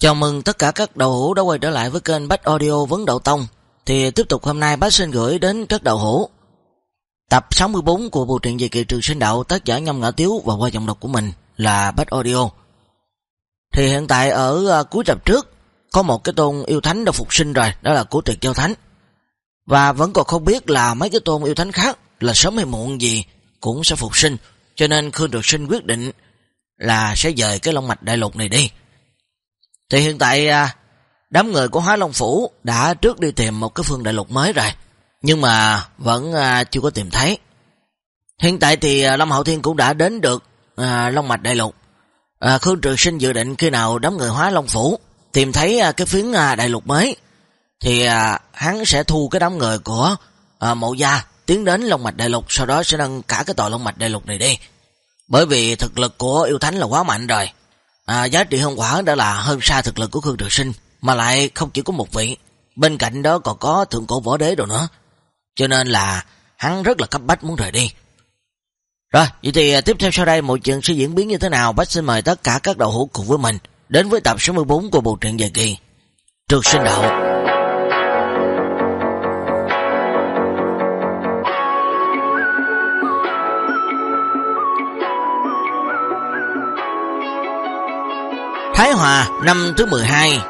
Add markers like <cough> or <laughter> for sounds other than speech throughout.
Chào mừng tất cả các đầu hữu đã quay trở lại với kênh Bách Audio Vấn Đậu Tông. Thì tiếp tục hôm nay Bách xin gửi đến các đầu hữu tập 64 của bộ truyện về kỳ trường sinh đạo tác giả Nhâm Ngã Tiếu và qua giọng đọc của mình là Bách Audio. Thì hiện tại ở à, cuối tập trước có một cái tôn yêu thánh đã phục sinh rồi, đó là của tuyệt giao thánh. Và vẫn còn không biết là mấy cái tôn yêu thánh khác là sớm hay muộn gì cũng sẽ phục sinh, cho nên Khương Trực Sinh quyết định là sẽ dời cái long mạch đại lục này đi. Thì hiện tại à, đám người của Hóa Long Phủ đã trước đi tìm một cái phương đại lục mới rồi. Nhưng mà vẫn à, chưa có tìm thấy. Hiện tại thì à, long Lâm Hậu Thiên cũng đã đến được Long Mạch Đại Lục. Khương Trường Sinh dự định khi nào đám người Hóa Long Phủ tìm thấy cái phiến đại lục mới, thì hắn sẽ thu cái đám người của mộ gia tiến đến Long Mạch Đại Lục, sau đó sẽ nâng cả cái tòa Long Mạch Đại Lục này đi. Bởi vì thực lực của yêu thánh là quá mạnh rồi à, giá trị hương quả đã là hơn xa thực lực của Khương Trường Sinh, mà lại không chỉ có một vị, bên cạnh đó còn có thượng cổ võ đế đồ nữa. Cho nên là hắn rất là cấp bách muốn rời đi. Rồi, vậy thì à, tiếp theo sau đây mọi chuyện sẽ diễn biến như thế nào, bách xin mời tất cả các đầu hữu cùng với mình đến với tập 64 của bộ truyện dài kỳ Trường Sinh Đạo. Thái Hòa, năm thứ 12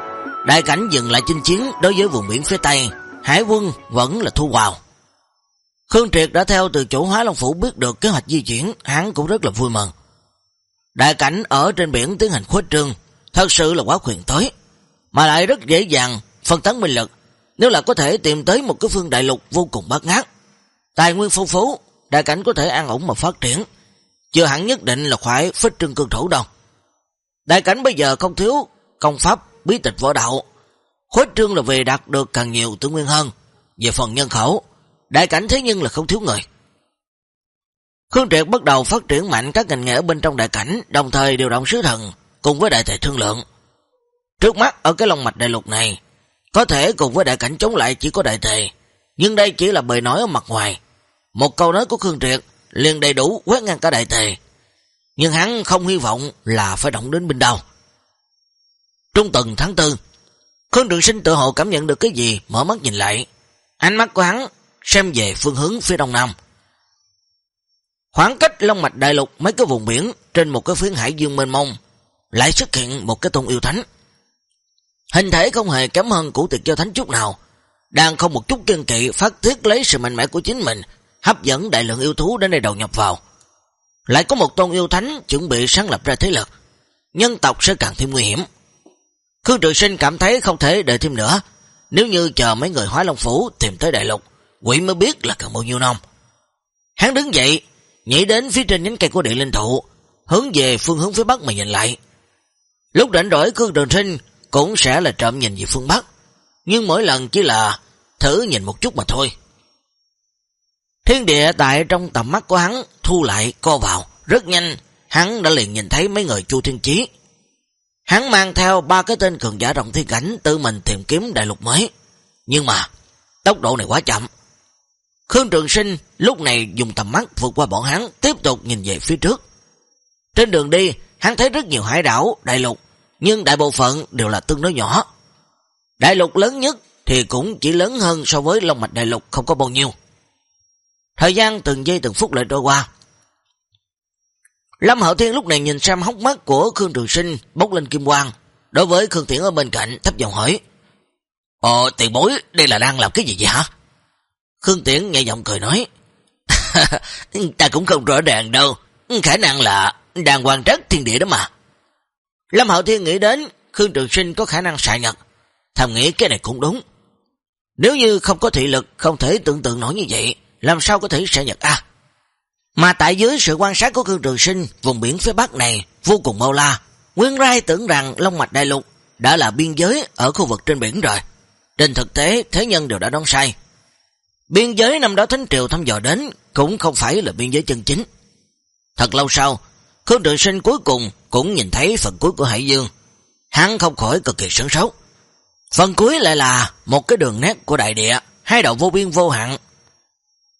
Đại cảnh dừng lại chinh chiến đối với vùng biển phía Tây. Hải quân vẫn là thu vào. Khương Triệt đã theo từ chủ Hóa Long Phủ biết được kế hoạch di chuyển, Hắn cũng rất là vui mừng. Đại cảnh ở trên biển tiến hành khuếch trương, Thật sự là quá quyền tới. Mà lại rất dễ dàng phân tán minh lực, Nếu là có thể tìm tới một cái phương đại lục vô cùng bát ngát. Tài nguyên phong phú, Đại cảnh có thể an ổn mà phát triển. Chưa hẳn nhất định là phải phích trương cương thủ đâu. Đại cảnh bây giờ không thiếu công pháp, bí tịch võ đạo. Khối trương là về đạt được càng nhiều tư nguyên hơn. Về phần nhân khẩu, đại cảnh thế nhưng là không thiếu người. Khương Triệt bắt đầu phát triển mạnh các ngành nghề ở bên trong đại cảnh, đồng thời điều động sứ thần cùng với đại thể thương lượng. Trước mắt ở cái lòng mạch đại lục này, có thể cùng với đại cảnh chống lại chỉ có đại thể nhưng đây chỉ là bề nói ở mặt ngoài. Một câu nói của Khương Triệt liền đầy đủ quét ngang cả đại thể nhưng hắn không hy vọng là phải động đến binh đao. Trung tuần tháng tư, Khương Trường Sinh tự hồ cảm nhận được cái gì, mở mắt nhìn lại. Ánh mắt của hắn xem về phương hướng phía đông nam. Khoảng cách Long Mạch Đại Lục mấy cái vùng biển trên một cái phiến hải dương mênh mông, lại xuất hiện một cái tôn yêu thánh. Hình thể không hề kém hơn của tiệt giao thánh chút nào, đang không một chút kiên kỵ phát thiết lấy sự mạnh mẽ của chính mình, hấp dẫn đại lượng yêu thú đến đây đầu nhập vào. Lại có một tôn yêu thánh chuẩn bị sáng lập ra thế lực, nhân tộc sẽ càng thêm nguy hiểm. Khương Trường Sinh cảm thấy không thể đợi thêm nữa, nếu như chờ mấy người hóa long phủ tìm tới đại lục, quỷ mới biết là cần bao nhiêu năm. Hắn đứng dậy, nhảy đến phía trên nhánh cây của địa linh thụ, hướng về phương hướng phía bắc mà nhìn lại. Lúc rảnh rỗi Khương Trường Sinh cũng sẽ là trộm nhìn về phương bắc, nhưng mỗi lần chỉ là thử nhìn một chút mà thôi. Thiên địa tại trong tầm mắt của hắn thu lại co vào, rất nhanh, hắn đã liền nhìn thấy mấy người Chu Thiên Chí. Hắn mang theo ba cái tên cường giả rộng thiên cảnh tự mình tìm kiếm đại lục mới. Nhưng mà, tốc độ này quá chậm. Khương Trường Sinh lúc này dùng tầm mắt vượt qua bọn hắn, tiếp tục nhìn về phía trước. Trên đường đi, hắn thấy rất nhiều hải đảo, đại lục, nhưng đại bộ phận đều là tương đối nhỏ. Đại lục lớn nhất thì cũng chỉ lớn hơn so với Long Mạch Đại Lục không có bao nhiêu. Thời gian từng giây từng phút lại trôi qua. Lâm Hậu Thiên lúc này nhìn xem hốc mắt của Khương Trường Sinh bốc lên kim quang. Đối với Khương Tiễn ở bên cạnh thấp giọng hỏi. Ồ tiền bối, đây là đang làm cái gì vậy hả? Khương Tiễn nhẹ giọng cười nói. <laughs> Ta cũng không rõ ràng đâu. Khả năng là đang quan trắc thiên địa đó mà. Lâm Hậu Thiên nghĩ đến Khương Trường Sinh có khả năng xạ nhật. Thầm nghĩ cái này cũng đúng. Nếu như không có thị lực, không thể tưởng tượng nổi như vậy làm sao có thể sẽ nhật A. Mà tại dưới sự quan sát của Khương Trường Sinh, vùng biển phía Bắc này vô cùng mau la. Nguyên Rai tưởng rằng Long Mạch Đại Lục đã là biên giới ở khu vực trên biển rồi. Trên thực tế, thế nhân đều đã đoán sai. Biên giới năm đó Thánh Triều thăm dò đến cũng không phải là biên giới chân chính. Thật lâu sau, Khương Trường Sinh cuối cùng cũng nhìn thấy phần cuối của Hải Dương. Hắn không khỏi cực kỳ sướng sốt. Phần cuối lại là một cái đường nét của đại địa, hai đầu vô biên vô hạn,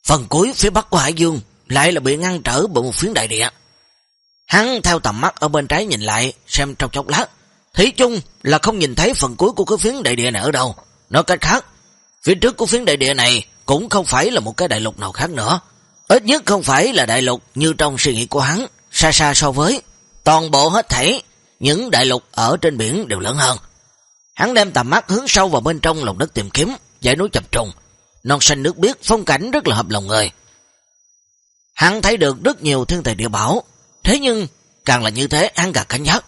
Phần cuối phía bắc của Hải Dương lại là bị ngăn trở bởi một phiến đại địa. Hắn theo tầm mắt ở bên trái nhìn lại xem trong chốc lát, Thí chung là không nhìn thấy phần cuối của cái phiến đại địa này ở đâu. Nói cách khác, phía trước của phiến đại địa này cũng không phải là một cái đại lục nào khác nữa. Ít nhất không phải là đại lục như trong suy nghĩ của hắn, xa xa so với toàn bộ hết thảy, những đại lục ở trên biển đều lớn hơn. Hắn đem tầm mắt hướng sâu vào bên trong lòng đất tìm kiếm, dãy núi chập trùng, non xanh nước biếc, phong cảnh rất là hợp lòng người. Hắn thấy được rất nhiều thiên tài địa bảo, thế nhưng càng là như thế hắn càng cảnh giác.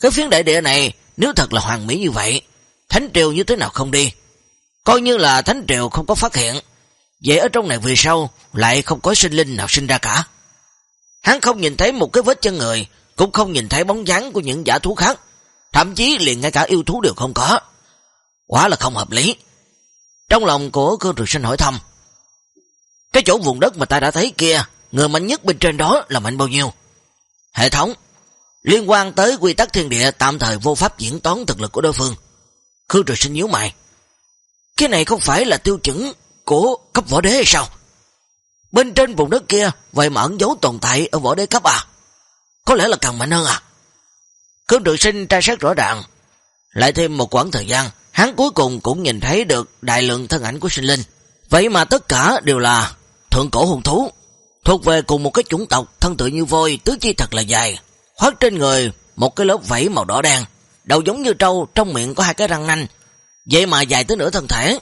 Cái phiến đại địa này nếu thật là hoàng mỹ như vậy, thánh triều như thế nào không đi? Coi như là thánh triều không có phát hiện, vậy ở trong này vì sao lại không có sinh linh nào sinh ra cả? Hắn không nhìn thấy một cái vết chân người, cũng không nhìn thấy bóng dáng của những giả thú khác, thậm chí liền ngay cả yêu thú đều không có. Quá là không hợp lý. Trong lòng của cương trường sinh hỏi thăm, cái chỗ vùng đất mà ta đã thấy kia, người mạnh nhất bên trên đó là mạnh bao nhiêu? Hệ thống, liên quan tới quy tắc thiên địa tạm thời vô pháp diễn toán thực lực của đối phương. Khương trường sinh nhíu mày. Cái này không phải là tiêu chuẩn của cấp võ đế hay sao? Bên trên vùng đất kia, vậy mà ẩn dấu tồn tại ở võ đế cấp à? Có lẽ là càng mạnh hơn à? Khương trường sinh tra sát rõ ràng. Lại thêm một quãng thời gian, hắn cuối cùng cũng nhìn thấy được đại lượng thân ảnh của sinh linh. Vậy mà tất cả đều là thượng cổ hùng thú, thuộc về cùng một cái chủng tộc thân tự như voi, tứ chi thật là dài, khoác trên người một cái lớp vảy màu đỏ đen, đầu giống như trâu, trong miệng có hai cái răng nanh, vậy mà dài tới nửa thân thể.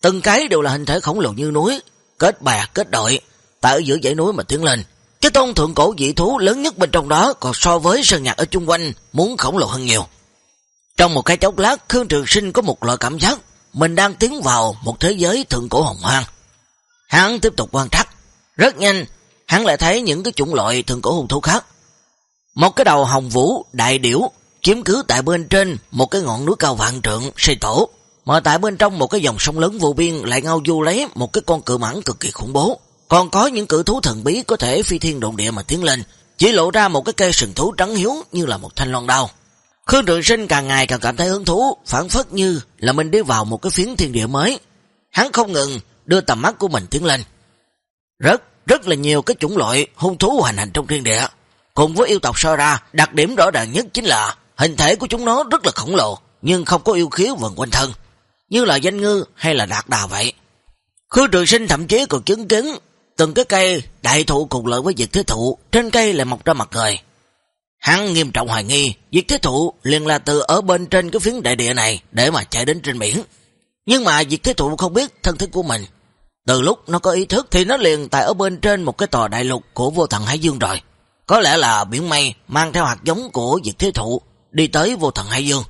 Từng cái đều là hình thể khổng lồ như núi, kết bè kết đội, tại ở giữa dãy núi mà tiến lên. Cái tôn thượng cổ dị thú lớn nhất bên trong đó còn so với sơn nhạc ở chung quanh muốn khổng lồ hơn nhiều. Trong một cái chốc lát, Khương Trường Sinh có một loại cảm giác mình đang tiến vào một thế giới thượng cổ hồng hoang. Hắn tiếp tục quan trắc. Rất nhanh, hắn lại thấy những cái chủng loại thượng cổ hùng thú khác. Một cái đầu hồng vũ đại điểu chiếm cứ tại bên trên một cái ngọn núi cao vạn trượng xây tổ, mà tại bên trong một cái dòng sông lớn vô biên lại ngao du lấy một cái con cự mãng cực kỳ khủng bố. Còn có những cự thú thần bí có thể phi thiên động địa mà tiến lên, chỉ lộ ra một cái cây sừng thú trắng hiếu như là một thanh loan đao. Khương Trường Sinh càng ngày càng cảm thấy hứng thú, phản phất như là mình đi vào một cái phiến thiên địa mới. Hắn không ngừng đưa tầm mắt của mình tiến lên. Rất, rất là nhiều cái chủng loại hung thú hành hành trong thiên địa. Cùng với yêu tộc so ra, đặc điểm rõ ràng nhất chính là hình thể của chúng nó rất là khổng lồ, nhưng không có yêu khiếu vần quanh thân, như là danh ngư hay là đạt đà vậy. Khương Trường Sinh thậm chí còn chứng kiến từng cái cây đại thụ cùng lợi với diệt thế thụ, trên cây lại mọc ra mặt người. Hắn nghiêm trọng hoài nghi, việc thế thụ liền là từ ở bên trên cái phiến đại địa này để mà chạy đến trên biển. Nhưng mà việc thế thụ không biết thân thức của mình. Từ lúc nó có ý thức thì nó liền tại ở bên trên một cái tòa đại lục của vô thần Hải Dương rồi. Có lẽ là biển mây mang theo hạt giống của việc thế thụ đi tới vô thần Hải Dương.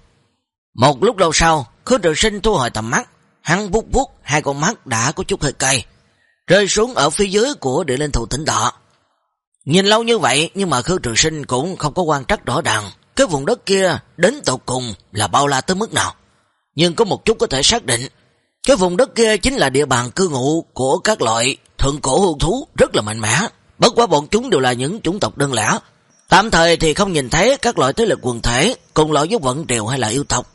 Một lúc lâu sau, khứa trường sinh thu hồi tầm mắt, hắn bút bút hai con mắt đã có chút hơi cay, rơi xuống ở phía dưới của địa linh thụ tỉnh đọ. Nhìn lâu như vậy nhưng mà Khương trường sinh cũng không có quan trắc rõ ràng cái vùng đất kia đến tột cùng là bao la tới mức nào. Nhưng có một chút có thể xác định, cái vùng đất kia chính là địa bàn cư ngụ của các loại thượng cổ hương thú rất là mạnh mẽ. Bất quá bọn chúng đều là những chủng tộc đơn lẻ. Tạm thời thì không nhìn thấy các loại thế lực quần thể cùng loại với vận triều hay là yêu tộc.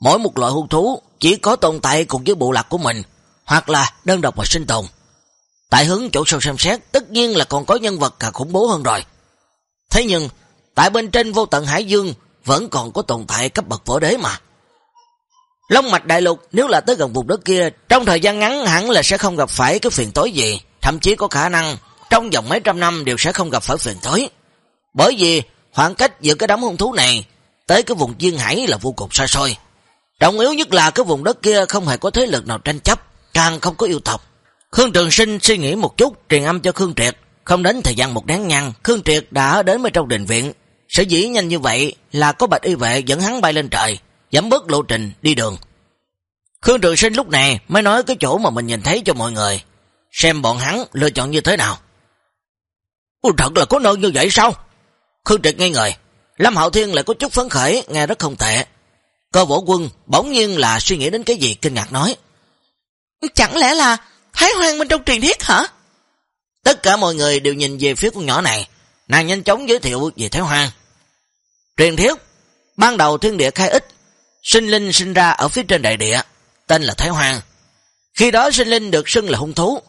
Mỗi một loại hung thú chỉ có tồn tại cùng với bộ lạc của mình, hoặc là đơn độc mà sinh tồn. Tại hướng chỗ sâu xem xét, tất nhiên là còn có nhân vật càng khủng bố hơn rồi. Thế nhưng, tại bên trên vô tận Hải Dương vẫn còn có tồn tại cấp bậc võ đế mà. Long mạch đại lục nếu là tới gần vùng đất kia, trong thời gian ngắn hẳn là sẽ không gặp phải cái phiền tối gì, thậm chí có khả năng trong vòng mấy trăm năm đều sẽ không gặp phải phiền tối. Bởi vì khoảng cách giữa cái đám hung thú này tới cái vùng duyên hải là vô cùng xa xôi. Trọng yếu nhất là cái vùng đất kia không hề có thế lực nào tranh chấp, càng không có yêu tộc. Khương Trường Sinh suy nghĩ một chút, truyền âm cho Khương Triệt. Không đến thời gian một đáng nhăn, Khương Triệt đã đến bên trong đình viện. Sở dĩ nhanh như vậy là có bạch y vệ dẫn hắn bay lên trời, giảm bớt lộ trình đi đường. Khương Trường Sinh lúc này mới nói cái chỗ mà mình nhìn thấy cho mọi người, xem bọn hắn lựa chọn như thế nào. Ủa thật là có nơi như vậy sao? Khương Triệt ngay người, Lâm Hạo Thiên lại có chút phấn khởi, nghe rất không tệ. Cơ võ quân bỗng nhiên là suy nghĩ đến cái gì kinh ngạc nói. Chẳng lẽ là Thái Hoang bên trong truyền thiết hả? Tất cả mọi người đều nhìn về phía con nhỏ này, nàng nhanh chóng giới thiệu về Thái Hoang. Truyền thiết, ban đầu thiên địa khai ích, sinh linh sinh ra ở phía trên đại địa, tên là Thái Hoang. Khi đó sinh linh được xưng là hung thú,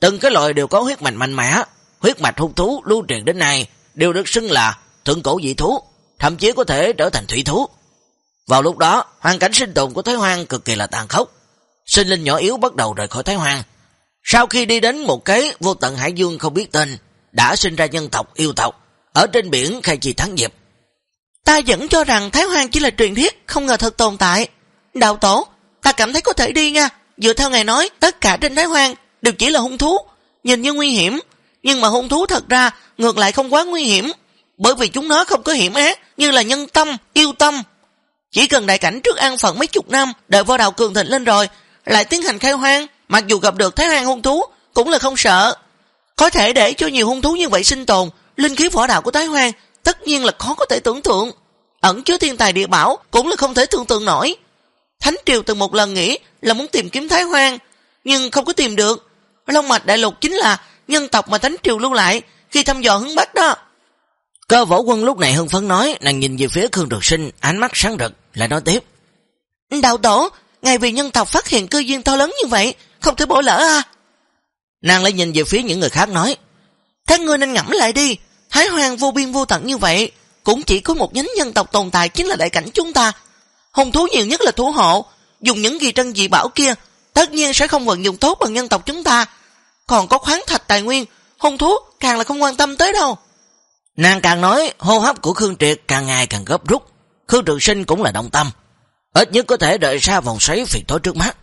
từng cái loại đều có huyết mạch mạnh mẽ, huyết mạch hung thú lưu truyền đến nay đều được xưng là thượng cổ dị thú, thậm chí có thể trở thành thủy thú. Vào lúc đó, hoàn cảnh sinh tồn của Thái Hoang cực kỳ là tàn khốc. Sinh linh nhỏ yếu bắt đầu rời khỏi Thái Hoang. Sau khi đi đến một cái vô tận hải dương không biết tên, đã sinh ra nhân tộc yêu tộc, ở trên biển khai trì thắng diệp. Ta vẫn cho rằng Thái hoàng chỉ là truyền thuyết, không ngờ thật tồn tại. Đạo tổ, ta cảm thấy có thể đi nha. Dựa theo ngài nói, tất cả trên Thái hoàng đều chỉ là hung thú, nhìn như nguy hiểm. Nhưng mà hung thú thật ra ngược lại không quá nguy hiểm, bởi vì chúng nó không có hiểm ác như là nhân tâm, yêu tâm. Chỉ cần đại cảnh trước an phận mấy chục năm, đợi vô đạo cường thịnh lên rồi, lại tiến hành khai hoang, mặc dù gặp được Thái Hoang hung thú, cũng là không sợ. Có thể để cho nhiều hung thú như vậy sinh tồn, linh khí võ đạo của Thái Hoang tất nhiên là khó có thể tưởng tượng. Ẩn chứa thiên tài địa bảo cũng là không thể tưởng tượng nổi. Thánh Triều từng một lần nghĩ là muốn tìm kiếm Thái Hoang, nhưng không có tìm được. Long mạch đại lục chính là nhân tộc mà Thánh Triều lưu lại khi thăm dò hướng Bắc đó. Cơ võ quân lúc này hưng phấn nói, nàng nhìn về phía Khương Trực Sinh, ánh mắt sáng rực, lại nói tiếp. Đạo tổ, ngài vì nhân tộc phát hiện cơ duyên to lớn như vậy, không thể bỏ lỡ à? Nàng lại nhìn về phía những người khác nói. Các ngươi nên ngẫm lại đi, Thái Hoàng vô biên vô tận như vậy, cũng chỉ có một nhánh nhân tộc tồn tại chính là đại cảnh chúng ta. Hùng thú nhiều nhất là thủ hộ, dùng những gì trân dị bảo kia, tất nhiên sẽ không vận dụng tốt bằng nhân tộc chúng ta. Còn có khoáng thạch tài nguyên, hung thú càng là không quan tâm tới đâu. Nàng càng nói, hô hấp của Khương Triệt càng ngày càng gấp rút. Khương Trường Sinh cũng là động tâm. Ít nhất có thể đợi xa vòng xoáy phiền tối trước mắt.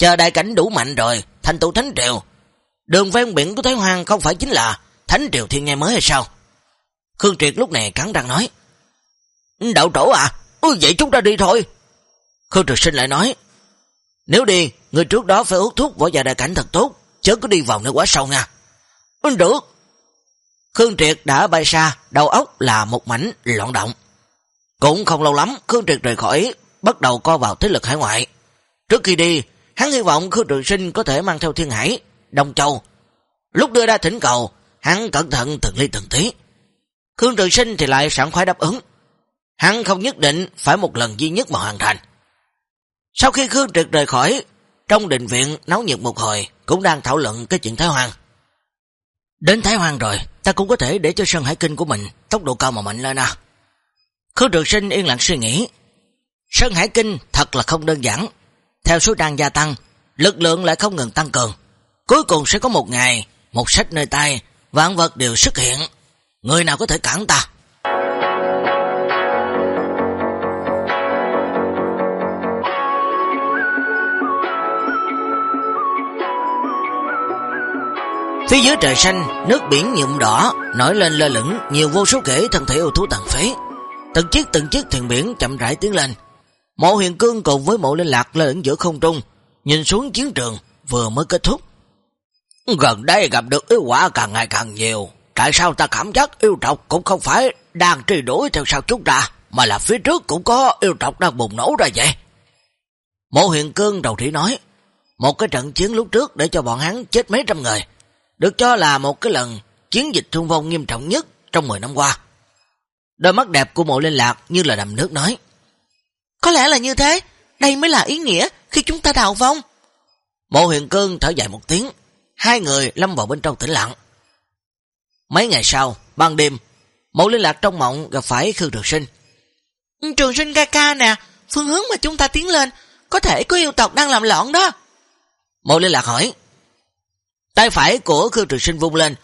Chờ đại cảnh đủ mạnh rồi, thành tựu thánh triều. Đường ven biển của Thái Hoàng không phải chính là thánh triều thiên nghe mới hay sao? Khương Triệt lúc này cắn răng nói. Đạo trổ à, ừ, vậy chúng ta đi thôi. Khương triệt Sinh lại nói. Nếu đi, người trước đó phải hút thuốc võ gia đại cảnh thật tốt, chớ có đi vào nơi quá sâu nha. Ừ, được. Khương Triệt đã bay xa, đầu óc là một mảnh loạn động. Cũng không lâu lắm, Khương Triệt rời khỏi, bắt đầu co vào thế lực hải ngoại. Trước khi đi, hắn hy vọng Khương Trường Sinh có thể mang theo Thiên Hải, Đông Châu. Lúc đưa ra thỉnh cầu, hắn cẩn thận từng ly từng tí. Khương Trường Sinh thì lại sẵn khoái đáp ứng. Hắn không nhất định phải một lần duy nhất mà hoàn thành. Sau khi Khương Triệt rời khỏi, trong định viện nấu nhiệt một hồi, cũng đang thảo luận cái chuyện Thái Hoàng. Đến Thái Hoàng rồi, ta cũng có thể để cho Sơn Hải Kinh của mình tốc độ cao mà mạnh lên à. Khương Trường Sinh yên lặng suy nghĩ. Sơn Hải Kinh thật là không đơn giản. Theo số đàn gia tăng, lực lượng lại không ngừng tăng cường. Cuối cùng sẽ có một ngày, một sách nơi tay, vạn vật đều xuất hiện. Người nào có thể cản ta? Phía dưới trời xanh, nước biển nhuộm đỏ, nổi lên lơ lửng nhiều vô số kể thân thể yêu thú tàn phế. Từng chiếc từng chiếc thuyền biển chậm rãi tiến lên. Mộ huyền cương cùng với mộ linh lạc lơ lửng giữa không trung, nhìn xuống chiến trường vừa mới kết thúc. Gần đây gặp được yêu quả càng ngày càng nhiều. Tại sao ta cảm giác yêu trọc cũng không phải đang truy đuổi theo sau chúng ta, mà là phía trước cũng có yêu trọc đang bùng nổ ra vậy? Mộ huyền cương đầu thủy nói, một cái trận chiến lúc trước để cho bọn hắn chết mấy trăm người, được cho là một cái lần chiến dịch thương vong nghiêm trọng nhất trong 10 năm qua. Đôi mắt đẹp của mộ linh lạc như là đầm nước nói. Có lẽ là như thế, đây mới là ý nghĩa khi chúng ta đào vong. Mộ huyền cương thở dài một tiếng, hai người lâm vào bên trong tĩnh lặng. Mấy ngày sau, ban đêm, mộ linh lạc trong mộng gặp phải Khương Trường Sinh. Trường Sinh ca ca nè, phương hướng mà chúng ta tiến lên, có thể có yêu tộc đang làm loạn đó. Mộ linh lạc hỏi, Tay phải của Khương Trường Sinh vung lên.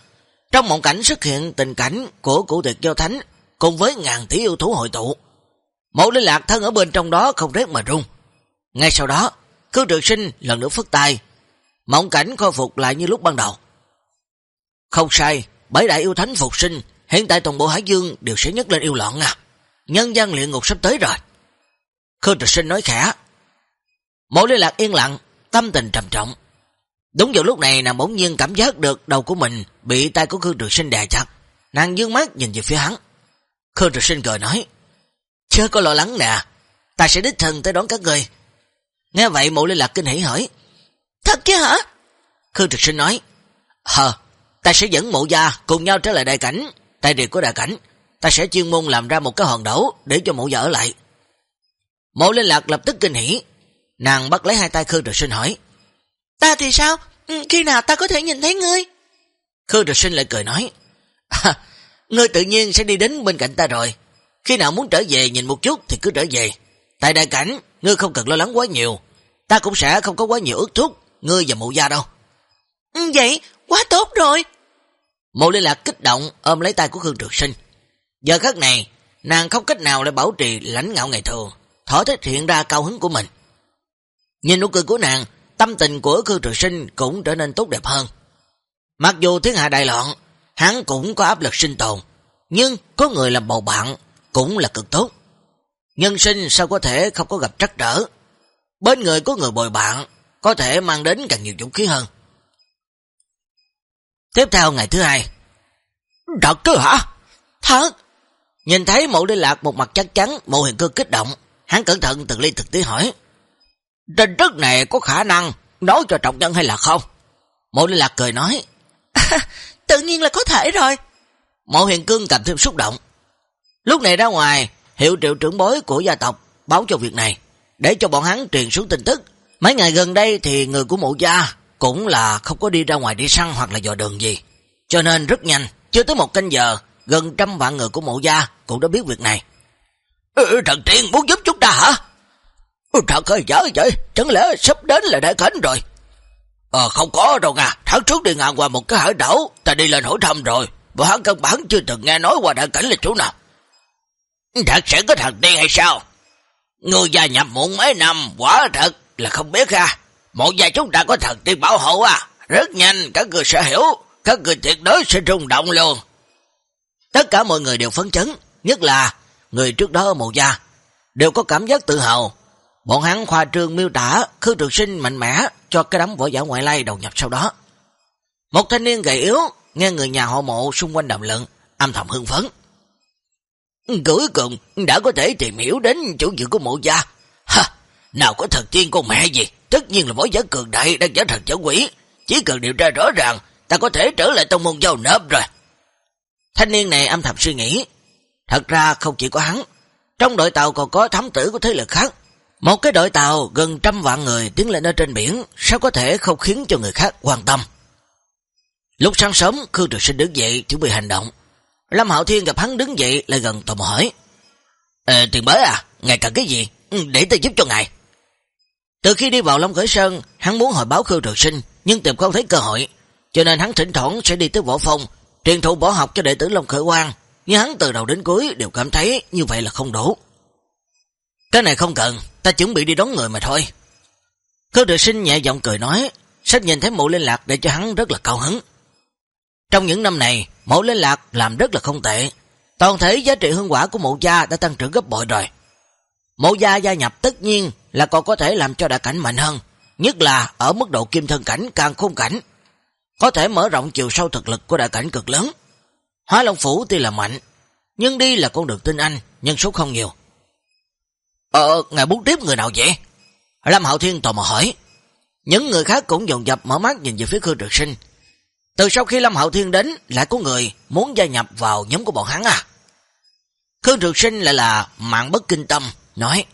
Trong mộng cảnh xuất hiện tình cảnh của cụ tiệc giao thánh cùng với ngàn tỷ yêu thú hội tụ. Mộ linh lạc thân ở bên trong đó không rét mà rung. Ngay sau đó, Khương trực Sinh lần nữa phất tay. Mộng cảnh khôi phục lại như lúc ban đầu. Không sai, bảy đại yêu thánh phục sinh, hiện tại toàn bộ Hải Dương đều sẽ nhấc lên yêu loạn à. Nhân gian luyện ngục sắp tới rồi. Khương trực Sinh nói khẽ. mỗi liên lạc yên lặng, tâm tình trầm trọng. Đúng vào lúc này nàng bỗng nhiên cảm giác được đầu của mình bị tay của Khương Trực Sinh đè chặt. Nàng dương mắt nhìn về phía hắn. Khương Trực Sinh cười nói, chưa có lo lắng nè, ta sẽ đích thân tới đón các người. Nghe vậy mộ liên lạc kinh hỉ hỏi, Thật chứ hả? Khương Trực Sinh nói, Hờ, ta sẽ dẫn mộ gia cùng nhau trở lại đại cảnh, tại địa của đại cảnh. Ta sẽ chuyên môn làm ra một cái hòn đảo để cho mộ gia ở lại. Mộ liên lạc lập tức kinh hỉ. Nàng bắt lấy hai tay Khương Trực Sinh hỏi, Ta thì sao? Ừ, khi nào ta có thể nhìn thấy ngươi? Khương Trực Sinh lại cười nói. <laughs> ngươi tự nhiên sẽ đi đến bên cạnh ta rồi. Khi nào muốn trở về nhìn một chút thì cứ trở về. Tại đại cảnh, ngươi không cần lo lắng quá nhiều. Ta cũng sẽ không có quá nhiều ước thúc, ngươi và mụ gia đâu. Ừ, vậy, quá tốt rồi. Mộ liên lạc kích động, ôm lấy tay của Khương Trực Sinh. Giờ khắc này, nàng không cách nào để bảo trì lãnh ngạo ngày thường, thỏ thích hiện ra cao hứng của mình. Nhìn nụ cười của nàng, tâm tình của Khương Trực Sinh cũng trở nên tốt đẹp hơn. Mặc dù thiên hạ đại loạn, hắn cũng có áp lực sinh tồn, nhưng có người làm bầu bạn cũng là cực tốt. Nhân sinh sao có thể không có gặp trắc trở. Bên người có người bồi bạn, có thể mang đến càng nhiều dũng khí hơn. Tiếp theo ngày thứ hai. Thật cơ hả? Thật. Nhìn thấy mộ liên lạc một mặt chắc chắn, mộ huyền cơ kích động. Hắn cẩn thận từng ly thực tế hỏi. Trên đất này có khả năng nói cho trọng nhân hay là không? Mộ liên lạc cười nói. <laughs> Tự nhiên là có thể rồi. Mộ huyền cương cầm thêm xúc động. Lúc này ra ngoài, hiệu triệu trưởng bối của gia tộc báo cho việc này, để cho bọn hắn truyền xuống tin tức. Mấy ngày gần đây thì người của mộ gia cũng là không có đi ra ngoài đi săn hoặc là dò đường gì. Cho nên rất nhanh, chưa tới một canh giờ, gần trăm vạn người của mộ gia cũng đã biết việc này. Ừ, thần tiên muốn giúp chúng ta hả? Ừ, thật ơi, dở vậy, chẳng lẽ sắp đến là đại khánh rồi? Ờ, không có đâu nha, tháng trước đi ngang qua một cái hải đảo, ta đi lên hỏi thăm rồi, bọn hắn căn bản chưa từng nghe nói qua đại cảnh là chỗ nào. Thật sự có thần tiên hay sao? Người già nhập muộn mấy năm, quả thật là không biết ha. Một vài chúng ta có thần tiên bảo hộ à. Rất nhanh, các người sẽ hiểu, các người tuyệt đối sẽ rung động luôn. Tất cả mọi người đều phấn chấn, nhất là người trước đó ở mộ gia, đều có cảm giác tự hào. Bọn hắn khoa trương miêu tả khư trường sinh mạnh mẽ cho cái đám võ giả ngoại lai đầu nhập sau đó. Một thanh niên gầy yếu, nghe người nhà họ mộ xung quanh đàm luận, âm thầm hưng phấn. Cuối cùng đã có thể tìm hiểu đến chủ dự của mộ gia. Ha, nào có thần tiên con mẹ gì, tất nhiên là võ giả cường đại đang giả thần giả quỷ. Chỉ cần điều tra rõ ràng, ta có thể trở lại tông môn giao nộp rồi. Thanh niên này âm thầm suy nghĩ. Thật ra không chỉ có hắn, trong đội tàu còn có thám tử của thế lực khác. Một cái đội tàu gần trăm vạn người tiến lên ở trên biển, sao có thể không khiến cho người khác quan tâm. Lúc sáng sớm, Khương Trực Sinh đứng dậy chuẩn bị hành động. Lâm Hạo Thiên gặp hắn đứng dậy lại gần tò mò hỏi. Ê, tiền bới à, ngài cần cái gì? Ừ, để tôi giúp cho ngài. Từ khi đi vào Long Khởi Sơn, hắn muốn hỏi báo Khương Trực Sinh, nhưng tìm không thấy cơ hội, cho nên hắn thỉnh thoảng sẽ đi tới võ phong, truyền thụ võ học cho đệ tử Long Khởi Quang, nhưng hắn từ đầu đến cuối đều cảm thấy như vậy là không đủ. Cái này không cần, ta chuẩn bị đi đón người mà thôi. Khương Trực Sinh nhẹ giọng cười nói, sách nhìn thấy mụ liên lạc để cho hắn rất là cao hứng. Trong những năm này, mẫu liên lạc làm rất là không tệ. Toàn thể giá trị hương quả của mộ gia đã tăng trưởng gấp bội rồi. Mộ gia gia nhập tất nhiên là còn có thể làm cho đại cảnh mạnh hơn, nhất là ở mức độ kim thân cảnh càng khôn cảnh. Có thể mở rộng chiều sâu thực lực của đại cảnh cực lớn. Hóa Long Phủ tuy là mạnh, nhưng đi là con đường tinh anh, nhân số không nhiều. Ờ, ngài muốn tiếp người nào vậy? Lâm Hạo Thiên tò mò hỏi. Những người khác cũng dồn dập mở mắt nhìn về phía Khương Trực Sinh, từ sau khi Lâm Hạo Thiên đến, lại có người muốn gia nhập vào nhóm của bọn hắn à? Khương Trường Sinh lại là mạng bất kinh tâm, nói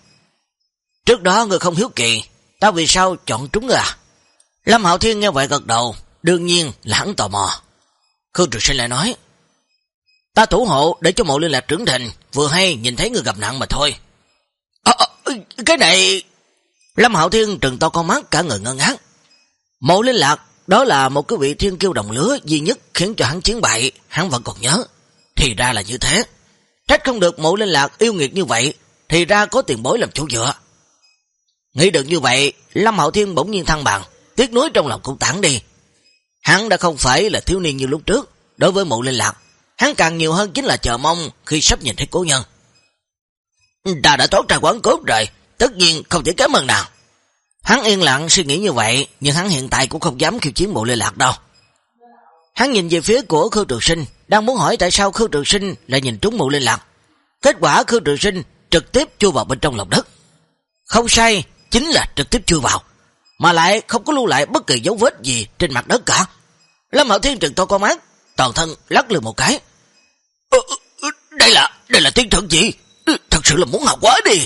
Trước đó người không hiếu kỳ, ta vì sao chọn trúng người à? Lâm Hạo Thiên nghe vậy gật đầu, đương nhiên là hắn tò mò. Khương Trường Sinh lại nói Ta thủ hộ để cho mộ liên lạc trưởng thành, vừa hay nhìn thấy người gặp nạn mà thôi. À, à, cái này... Lâm Hạo Thiên trừng to con mắt cả người ngân ngác. Mộ liên lạc đó là một cái vị thiên kiêu đồng lứa duy nhất khiến cho hắn chiến bại, hắn vẫn còn nhớ. Thì ra là như thế. Trách không được mộ linh lạc yêu nghiệt như vậy, thì ra có tiền bối làm chủ dựa. Nghĩ được như vậy, Lâm Hậu Thiên bỗng nhiên thăng bằng, tiếc nuối trong lòng cũng tản đi. Hắn đã không phải là thiếu niên như lúc trước, đối với mộ linh lạc. Hắn càng nhiều hơn chính là chờ mong khi sắp nhìn thấy cố nhân. Ta đã tốt ra quán cốt rồi, tất nhiên không thể cảm ơn nào. Hắn yên lặng suy nghĩ như vậy, nhưng hắn hiện tại cũng không dám khiêu chiến bộ lê lạc đâu. Hắn nhìn về phía của Khương Trường Sinh, đang muốn hỏi tại sao Khương Trường Sinh lại nhìn trúng mụ liên lạc. Kết quả Khương Trường Sinh trực tiếp chui vào bên trong lòng đất. Không sai, chính là trực tiếp chui vào, mà lại không có lưu lại bất kỳ dấu vết gì trên mặt đất cả. Lâm Hạo Thiên trừng to con mắt, toàn thân lắc lư một cái. Ờ, ờ, ờ, đây là, đây là tiên thần gì? Thật sự là muốn học quá đi.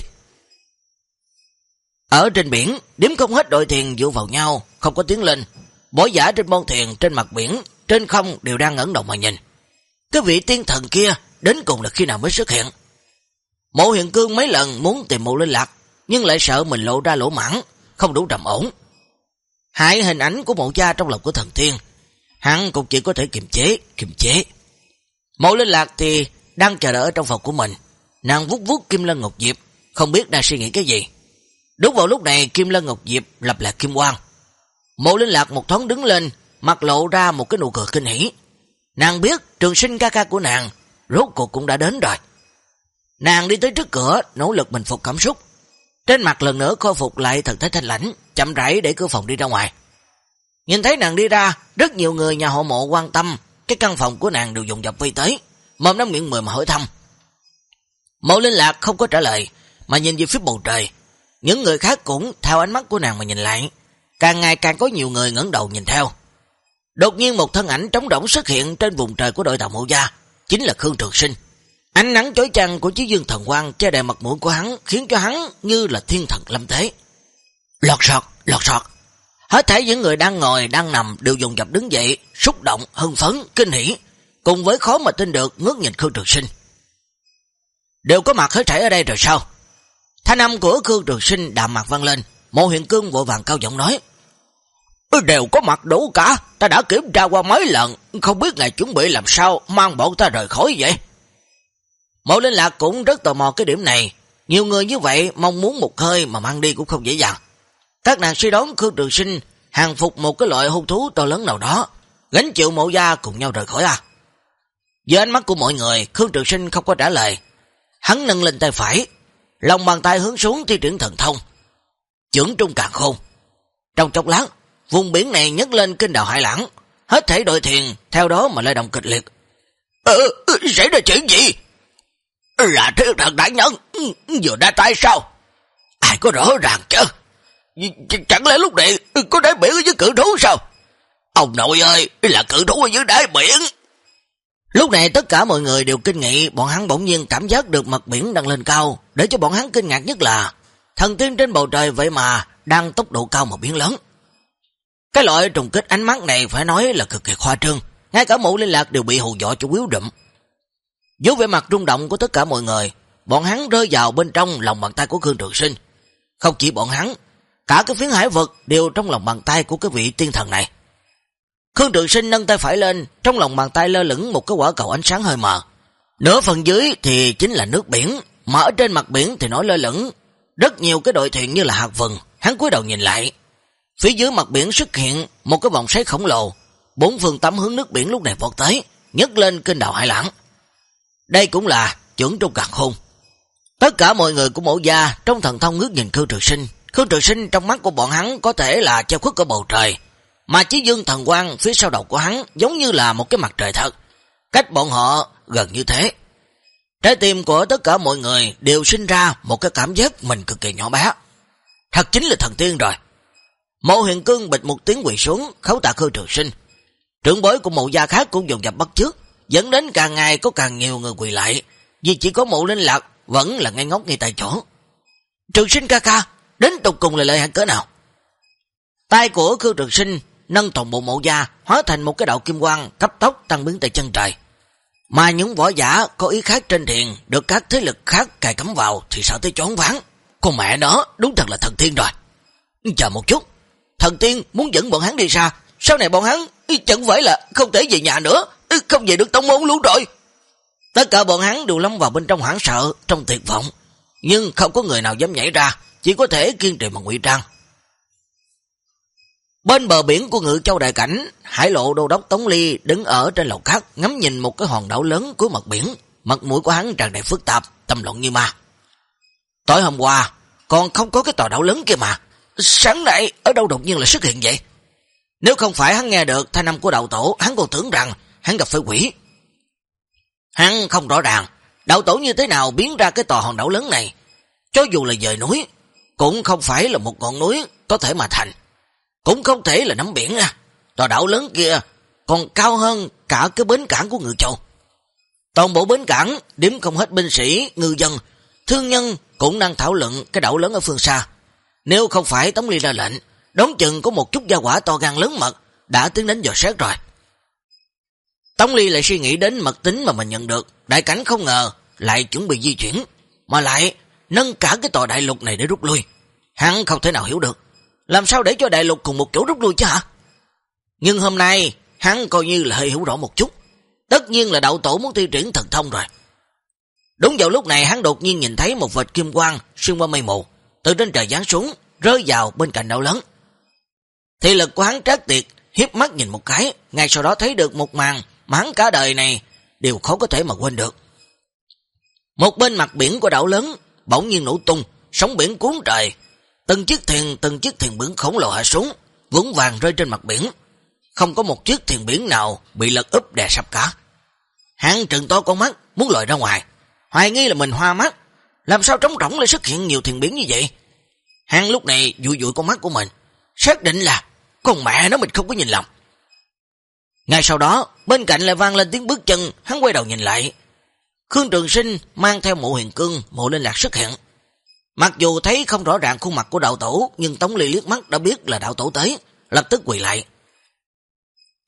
Ở trên biển, điểm không hết đội thuyền dụ vào nhau, không có tiếng lên. Bối giả trên bon thuyền, trên mặt biển, trên không đều đang ngẩn động mà nhìn. Cái vị tiên thần kia đến cùng là khi nào mới xuất hiện. Mộ Hiền cương mấy lần muốn tìm mộ linh lạc, nhưng lại sợ mình lộ ra lỗ mãn, không đủ trầm ổn. Hại hình ảnh của mộ cha trong lòng của thần tiên, hắn cũng chỉ có thể kiềm chế, kiềm chế. Mộ linh lạc thì đang chờ đợi ở trong phòng của mình, nàng vút vút Kim Lân Ngọc Diệp, không biết đang suy nghĩ cái gì. Đúng vào lúc này Kim Lân Ngọc Diệp lập lại kim quang. Mộ linh lạc một thoáng đứng lên, mặt lộ ra một cái nụ cười kinh hỉ. Nàng biết trường sinh ca ca của nàng rốt cuộc cũng đã đến rồi. Nàng đi tới trước cửa, nỗ lực bình phục cảm xúc. Trên mặt lần nữa khôi phục lại thần thái thanh lãnh, chậm rãi để cửa phòng đi ra ngoài. Nhìn thấy nàng đi ra, rất nhiều người nhà họ mộ quan tâm, cái căn phòng của nàng đều dùng dập vi tới, mồm năm miệng mười mà hỏi thăm. Mộ linh lạc không có trả lời, mà nhìn về phía bầu trời. Những người khác cũng theo ánh mắt của nàng mà nhìn lại. Càng ngày càng có nhiều người ngẩng đầu nhìn theo. Đột nhiên một thân ảnh trống rỗng xuất hiện trên vùng trời của đội tàu mộ gia, chính là Khương Trường Sinh. Ánh nắng chói chang của chiếc dương thần quang che đè mặt mũi của hắn, khiến cho hắn như là thiên thần lâm thế. Lọt sọt, lọt sọt. Hết thảy những người đang ngồi, đang nằm đều dùng dập đứng dậy, xúc động, hưng phấn, kinh hỉ, cùng với khó mà tin được ngước nhìn Khương Trường Sinh. Đều có mặt hết thảy ở đây rồi sao? Thanh âm của Khương Trường Sinh đạm mặt vang lên, Mộ Huyền Cương vội vàng cao giọng nói: "Đều có mặt đủ cả, ta đã kiểm tra qua mấy lần, không biết ngài chuẩn bị làm sao mang bọn ta rời khỏi vậy?" Mộ Linh Lạc cũng rất tò mò cái điểm này, nhiều người như vậy mong muốn một hơi mà mang đi cũng không dễ dàng. Các nàng suy đoán Khương Trường Sinh hàng phục một cái loại hung thú to lớn nào đó, gánh chịu mộ gia cùng nhau rời khỏi à. Dưới ánh mắt của mọi người, Khương Trường Sinh không có trả lời. Hắn nâng lên tay phải, lòng bàn tay hướng xuống thi triển thần thông. Chưởng trung càng khôn. Trong chốc lát, vùng biển này nhấc lên kinh đào hải lãng, hết thể đội thuyền theo đó mà lay động kịch liệt. Ờ, ờ xảy ra chuyện gì? Là thế thần đại nhân, vừa ra tay sao? Ai có rõ ràng chứ? Chẳng lẽ lúc này có đáy biển ở dưới cự thú sao? Ông nội ơi, là cự thú ở dưới đáy biển. Lúc này tất cả mọi người đều kinh nghị, bọn hắn bỗng nhiên cảm giác được mặt biển đang lên cao, để cho bọn hắn kinh ngạc nhất là thần tiên trên bầu trời vậy mà đang tốc độ cao mà biến lớn. Cái loại trùng kích ánh mắt này phải nói là cực kỳ khoa trương, ngay cả mũ liên lạc đều bị hù dọa cho quýu đậm. Dưới vẻ mặt rung động của tất cả mọi người, bọn hắn rơi vào bên trong lòng bàn tay của Khương Trường Sinh. Không chỉ bọn hắn, cả cái phiến hải vật đều trong lòng bàn tay của cái vị tiên thần này. Khương Trường Sinh nâng tay phải lên, trong lòng bàn tay lơ lửng một cái quả cầu ánh sáng hơi mờ. Nửa phần dưới thì chính là nước biển, mà ở trên mặt biển thì nổi lơ lửng. Rất nhiều cái đội thuyền như là hạt vừng, hắn cúi đầu nhìn lại. Phía dưới mặt biển xuất hiện một cái vòng xoáy khổng lồ, bốn phương tám hướng nước biển lúc này vọt tới, nhấc lên kênh đào hải lãng. Đây cũng là trưởng trung càng khôn. Tất cả mọi người của mẫu gia trong thần thông ngước nhìn Khương Trường Sinh. Khương Trường Sinh trong mắt của bọn hắn có thể là che khuất ở bầu trời, mà chí dương thần quang phía sau đầu của hắn giống như là một cái mặt trời thật. Cách bọn họ gần như thế. Trái tim của tất cả mọi người đều sinh ra một cái cảm giác mình cực kỳ nhỏ bé. Thật chính là thần tiên rồi. Mộ huyền cương bịch một tiếng quỳ xuống, khấu tạ Khương Trường Sinh. Trưởng bối của mộ gia khác cũng dùng dập bắt trước, dẫn đến càng ngày có càng nhiều người quỳ lại, vì chỉ có mộ linh lạc vẫn là ngay ngốc ngay tại chỗ. Trường sinh ca ca, đến tục cùng là lợi hại cỡ nào? Tay của Khương Trường Sinh nâng toàn bộ mộ gia hóa thành một cái đạo kim quang cấp tốc tăng biến tại chân trời. Mà những võ giả có ý khác trên thiền được các thế lực khác cài cắm vào thì sợ tới chón ván. Con mẹ nó đúng thật là thần tiên rồi. Chờ một chút, thần tiên muốn dẫn bọn hắn đi xa, sau này bọn hắn chẳng phải là không thể về nhà nữa, không về được tông môn luôn rồi. Tất cả bọn hắn đều lâm vào bên trong hoảng sợ, trong tuyệt vọng, nhưng không có người nào dám nhảy ra, chỉ có thể kiên trì mà ngụy trang. Bên bờ biển của ngự châu đại cảnh, hải lộ đô đốc Tống Ly đứng ở trên lầu cát ngắm nhìn một cái hòn đảo lớn của mặt biển, mặt mũi của hắn tràn đầy phức tạp, tâm loạn như ma. Tối hôm qua, còn không có cái tòa đảo lớn kia mà, sáng nay ở đâu đột nhiên là xuất hiện vậy? Nếu không phải hắn nghe được thanh âm của đạo tổ, hắn còn tưởng rằng hắn gặp phải quỷ. Hắn không rõ ràng, đạo tổ như thế nào biến ra cái tòa hòn đảo lớn này. Cho dù là dời núi, cũng không phải là một ngọn núi có thể mà thành. Cũng không thể là nắm biển à. Tòa đảo lớn kia còn cao hơn cả cái bến cảng của người Châu. Toàn bộ bến cảng điểm không hết binh sĩ, ngư dân, thương nhân cũng đang thảo luận cái đảo lớn ở phương xa. Nếu không phải Tống Ly ra lệnh, đón chừng có một chút gia quả to gan lớn mật đã tiến đến dò xét rồi. Tống Ly lại suy nghĩ đến mật tính mà mình nhận được, đại cảnh không ngờ lại chuẩn bị di chuyển, mà lại nâng cả cái tòa đại lục này để rút lui. Hắn không thể nào hiểu được. Làm sao để cho đại lục cùng một chỗ rút lui chứ hả? Nhưng hôm nay, hắn coi như là hơi hiểu rõ một chút. Tất nhiên là đạo tổ muốn tiêu triển thần thông rồi. Đúng vào lúc này hắn đột nhiên nhìn thấy một vệt kim quang xuyên qua mây mù, từ trên trời giáng xuống, rơi vào bên cạnh đạo lớn. Thị lực của hắn trác tiệt, hiếp mắt nhìn một cái, ngay sau đó thấy được một màn mà hắn cả đời này đều khó có thể mà quên được. Một bên mặt biển của đảo lớn bỗng nhiên nổ tung, sóng biển cuốn trời, từng chiếc thuyền từng chiếc thuyền biển khổng lồ hạ xuống, vững vàng rơi trên mặt biển. Không có một chiếc thuyền biển nào bị lật úp đè sập cả. Hắn trừng to con mắt, muốn lòi ra ngoài, hoài nghi là mình hoa mắt, làm sao trống rỗng lại xuất hiện nhiều thuyền biển như vậy? Hắn lúc này dụi dụi con mắt của mình, xác định là con mẹ nó mình không có nhìn lầm. Ngay sau đó, bên cạnh lại vang lên tiếng bước chân, hắn quay đầu nhìn lại. Khương Trường Sinh mang theo mộ huyền cương, mộ linh lạc xuất hiện. Mặc dù thấy không rõ ràng khuôn mặt của đạo tổ, nhưng Tống Ly liếc mắt đã biết là đạo tổ tới, lập tức quỳ lại.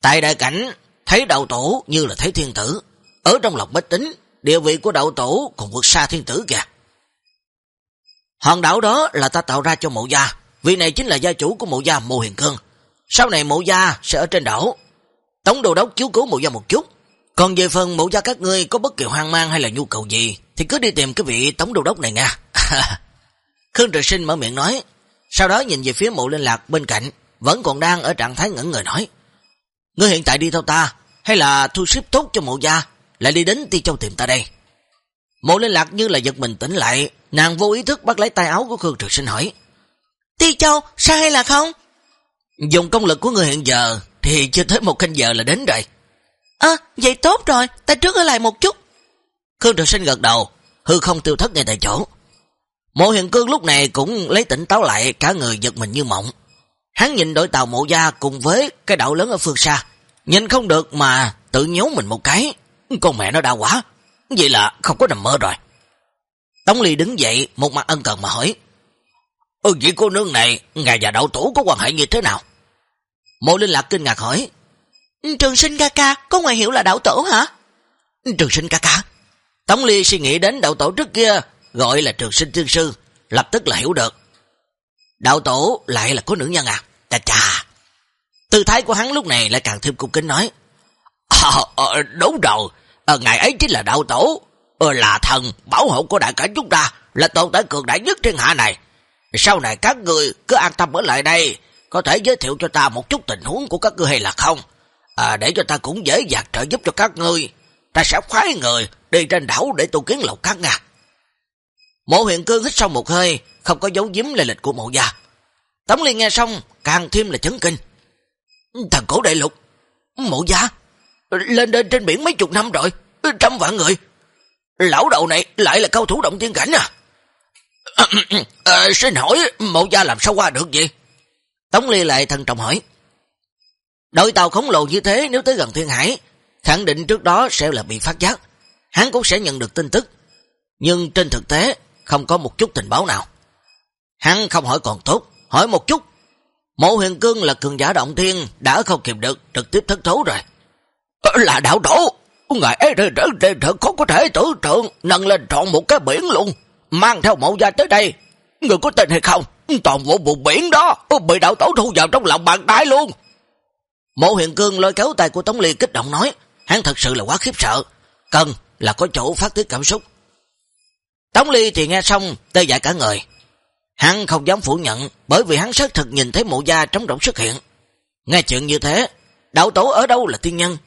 Tại đại cảnh, thấy đạo tổ như là thấy thiên tử, ở trong lòng bách tính, địa vị của đạo tổ còn vượt xa thiên tử kìa. Hòn đảo đó là ta tạo ra cho mộ gia, vị này chính là gia chủ của mộ gia Mộ Hiền Cương. Sau này mộ gia sẽ ở trên đảo. Tống đồ đốc cứu cứu mộ gia một chút. Còn về phần mộ gia các ngươi có bất kỳ hoang mang hay là nhu cầu gì, thì cứ đi tìm cái vị tống đồ đốc này nha. <laughs> Khương Trời Sinh mở miệng nói, sau đó nhìn về phía mộ linh lạc bên cạnh, vẫn còn đang ở trạng thái ngẩn người nói. Ngươi hiện tại đi theo ta, hay là thu xếp tốt cho mộ gia, lại đi đến Ti Châu tìm ta đây. Mộ linh lạc như là giật mình tỉnh lại, nàng vô ý thức bắt lấy tay áo của Khương Trực Sinh hỏi. Ti Châu, sao hay là không? Dùng công lực của người hiện giờ thì chưa tới một canh giờ là đến rồi. À, vậy tốt rồi, ta trước ở lại một chút. Khương Trực Sinh gật đầu, hư không tiêu thất ngay tại chỗ. Mộ hiện cương lúc này cũng lấy tỉnh táo lại cả người giật mình như mộng. Hắn nhìn đội tàu mộ gia cùng với cái đảo lớn ở phương xa. Nhìn không được mà tự nhố mình một cái. Con mẹ nó đau quá. Vậy là không có nằm mơ rồi. Tống Ly đứng dậy, một mặt ân cần mà hỏi. Ừ, vậy cô nương này, ngài và đạo tổ có quan hệ như thế nào? Mộ Linh Lạc kinh ngạc hỏi. Trường sinh ca ca, có ngoài hiểu là đạo tổ hả? Trường sinh ca ca. Tống Ly suy nghĩ đến đạo tổ trước kia, gọi là trường sinh tiên sư, lập tức là hiểu được. Đạo tổ lại là có nữ nhân à? Chà chà. Tư thái của hắn lúc này lại càng thêm cung kính nói. À, à, đúng rồi, ờ, à, ngày ấy chính là đạo tổ, à, là thần bảo hộ của đại cả chúng ta, là tồn tại cường đại nhất thiên hạ này. Sau này các người cứ an tâm ở lại đây, có thể giới thiệu cho ta một chút tình huống của các ngươi hay là không? À, để cho ta cũng dễ dàng trợ giúp cho các ngươi. Ta sẽ khoái người đi trên đảo để tu kiến lầu các ngạc. Mộ huyện cương hít sau một hơi, không có dấu giếm lệ lịch của mộ gia. Tống liên nghe xong, càng thêm là chấn kinh. Thần cổ đại lục, mộ gia, lên đến trên biển mấy chục năm rồi, trăm vạn người. Lão đầu này lại là cao thủ động tiên cảnh à? à <clears throat> xin hỏi, mộ gia làm sao qua được vậy? Tống Liên lại thân trọng hỏi. Đội tàu khổng lồ như thế nếu tới gần thiên hải, khẳng định trước đó sẽ là bị phát giác. Hắn cũng sẽ nhận được tin tức. Nhưng trên thực tế, không có một chút tình báo nào. Hắn không hỏi còn tốt, hỏi một chút. Mộ huyền cương là cường giả động thiên, đã không kịp được, trực tiếp thất thấu rồi. Ờ, là đạo tổ, ngài ấy thật không có thể tưởng tượng, nâng lên trọn một cái biển luôn, mang theo mộ gia tới đây. Người có tin hay không? Toàn bộ vùng biển đó, ờ, bị đạo tổ thu vào trong lòng bàn tay luôn. Mộ huyền cương lôi kéo tay của Tống Ly kích động nói, hắn thật sự là quá khiếp sợ, cần là có chỗ phát tiết cảm xúc. Tống Ly thì nghe xong, tê dại cả người. Hắn không dám phủ nhận, bởi vì hắn xác thực nhìn thấy mộ gia trống rỗng xuất hiện. Nghe chuyện như thế, đạo tổ ở đâu là tiên nhân?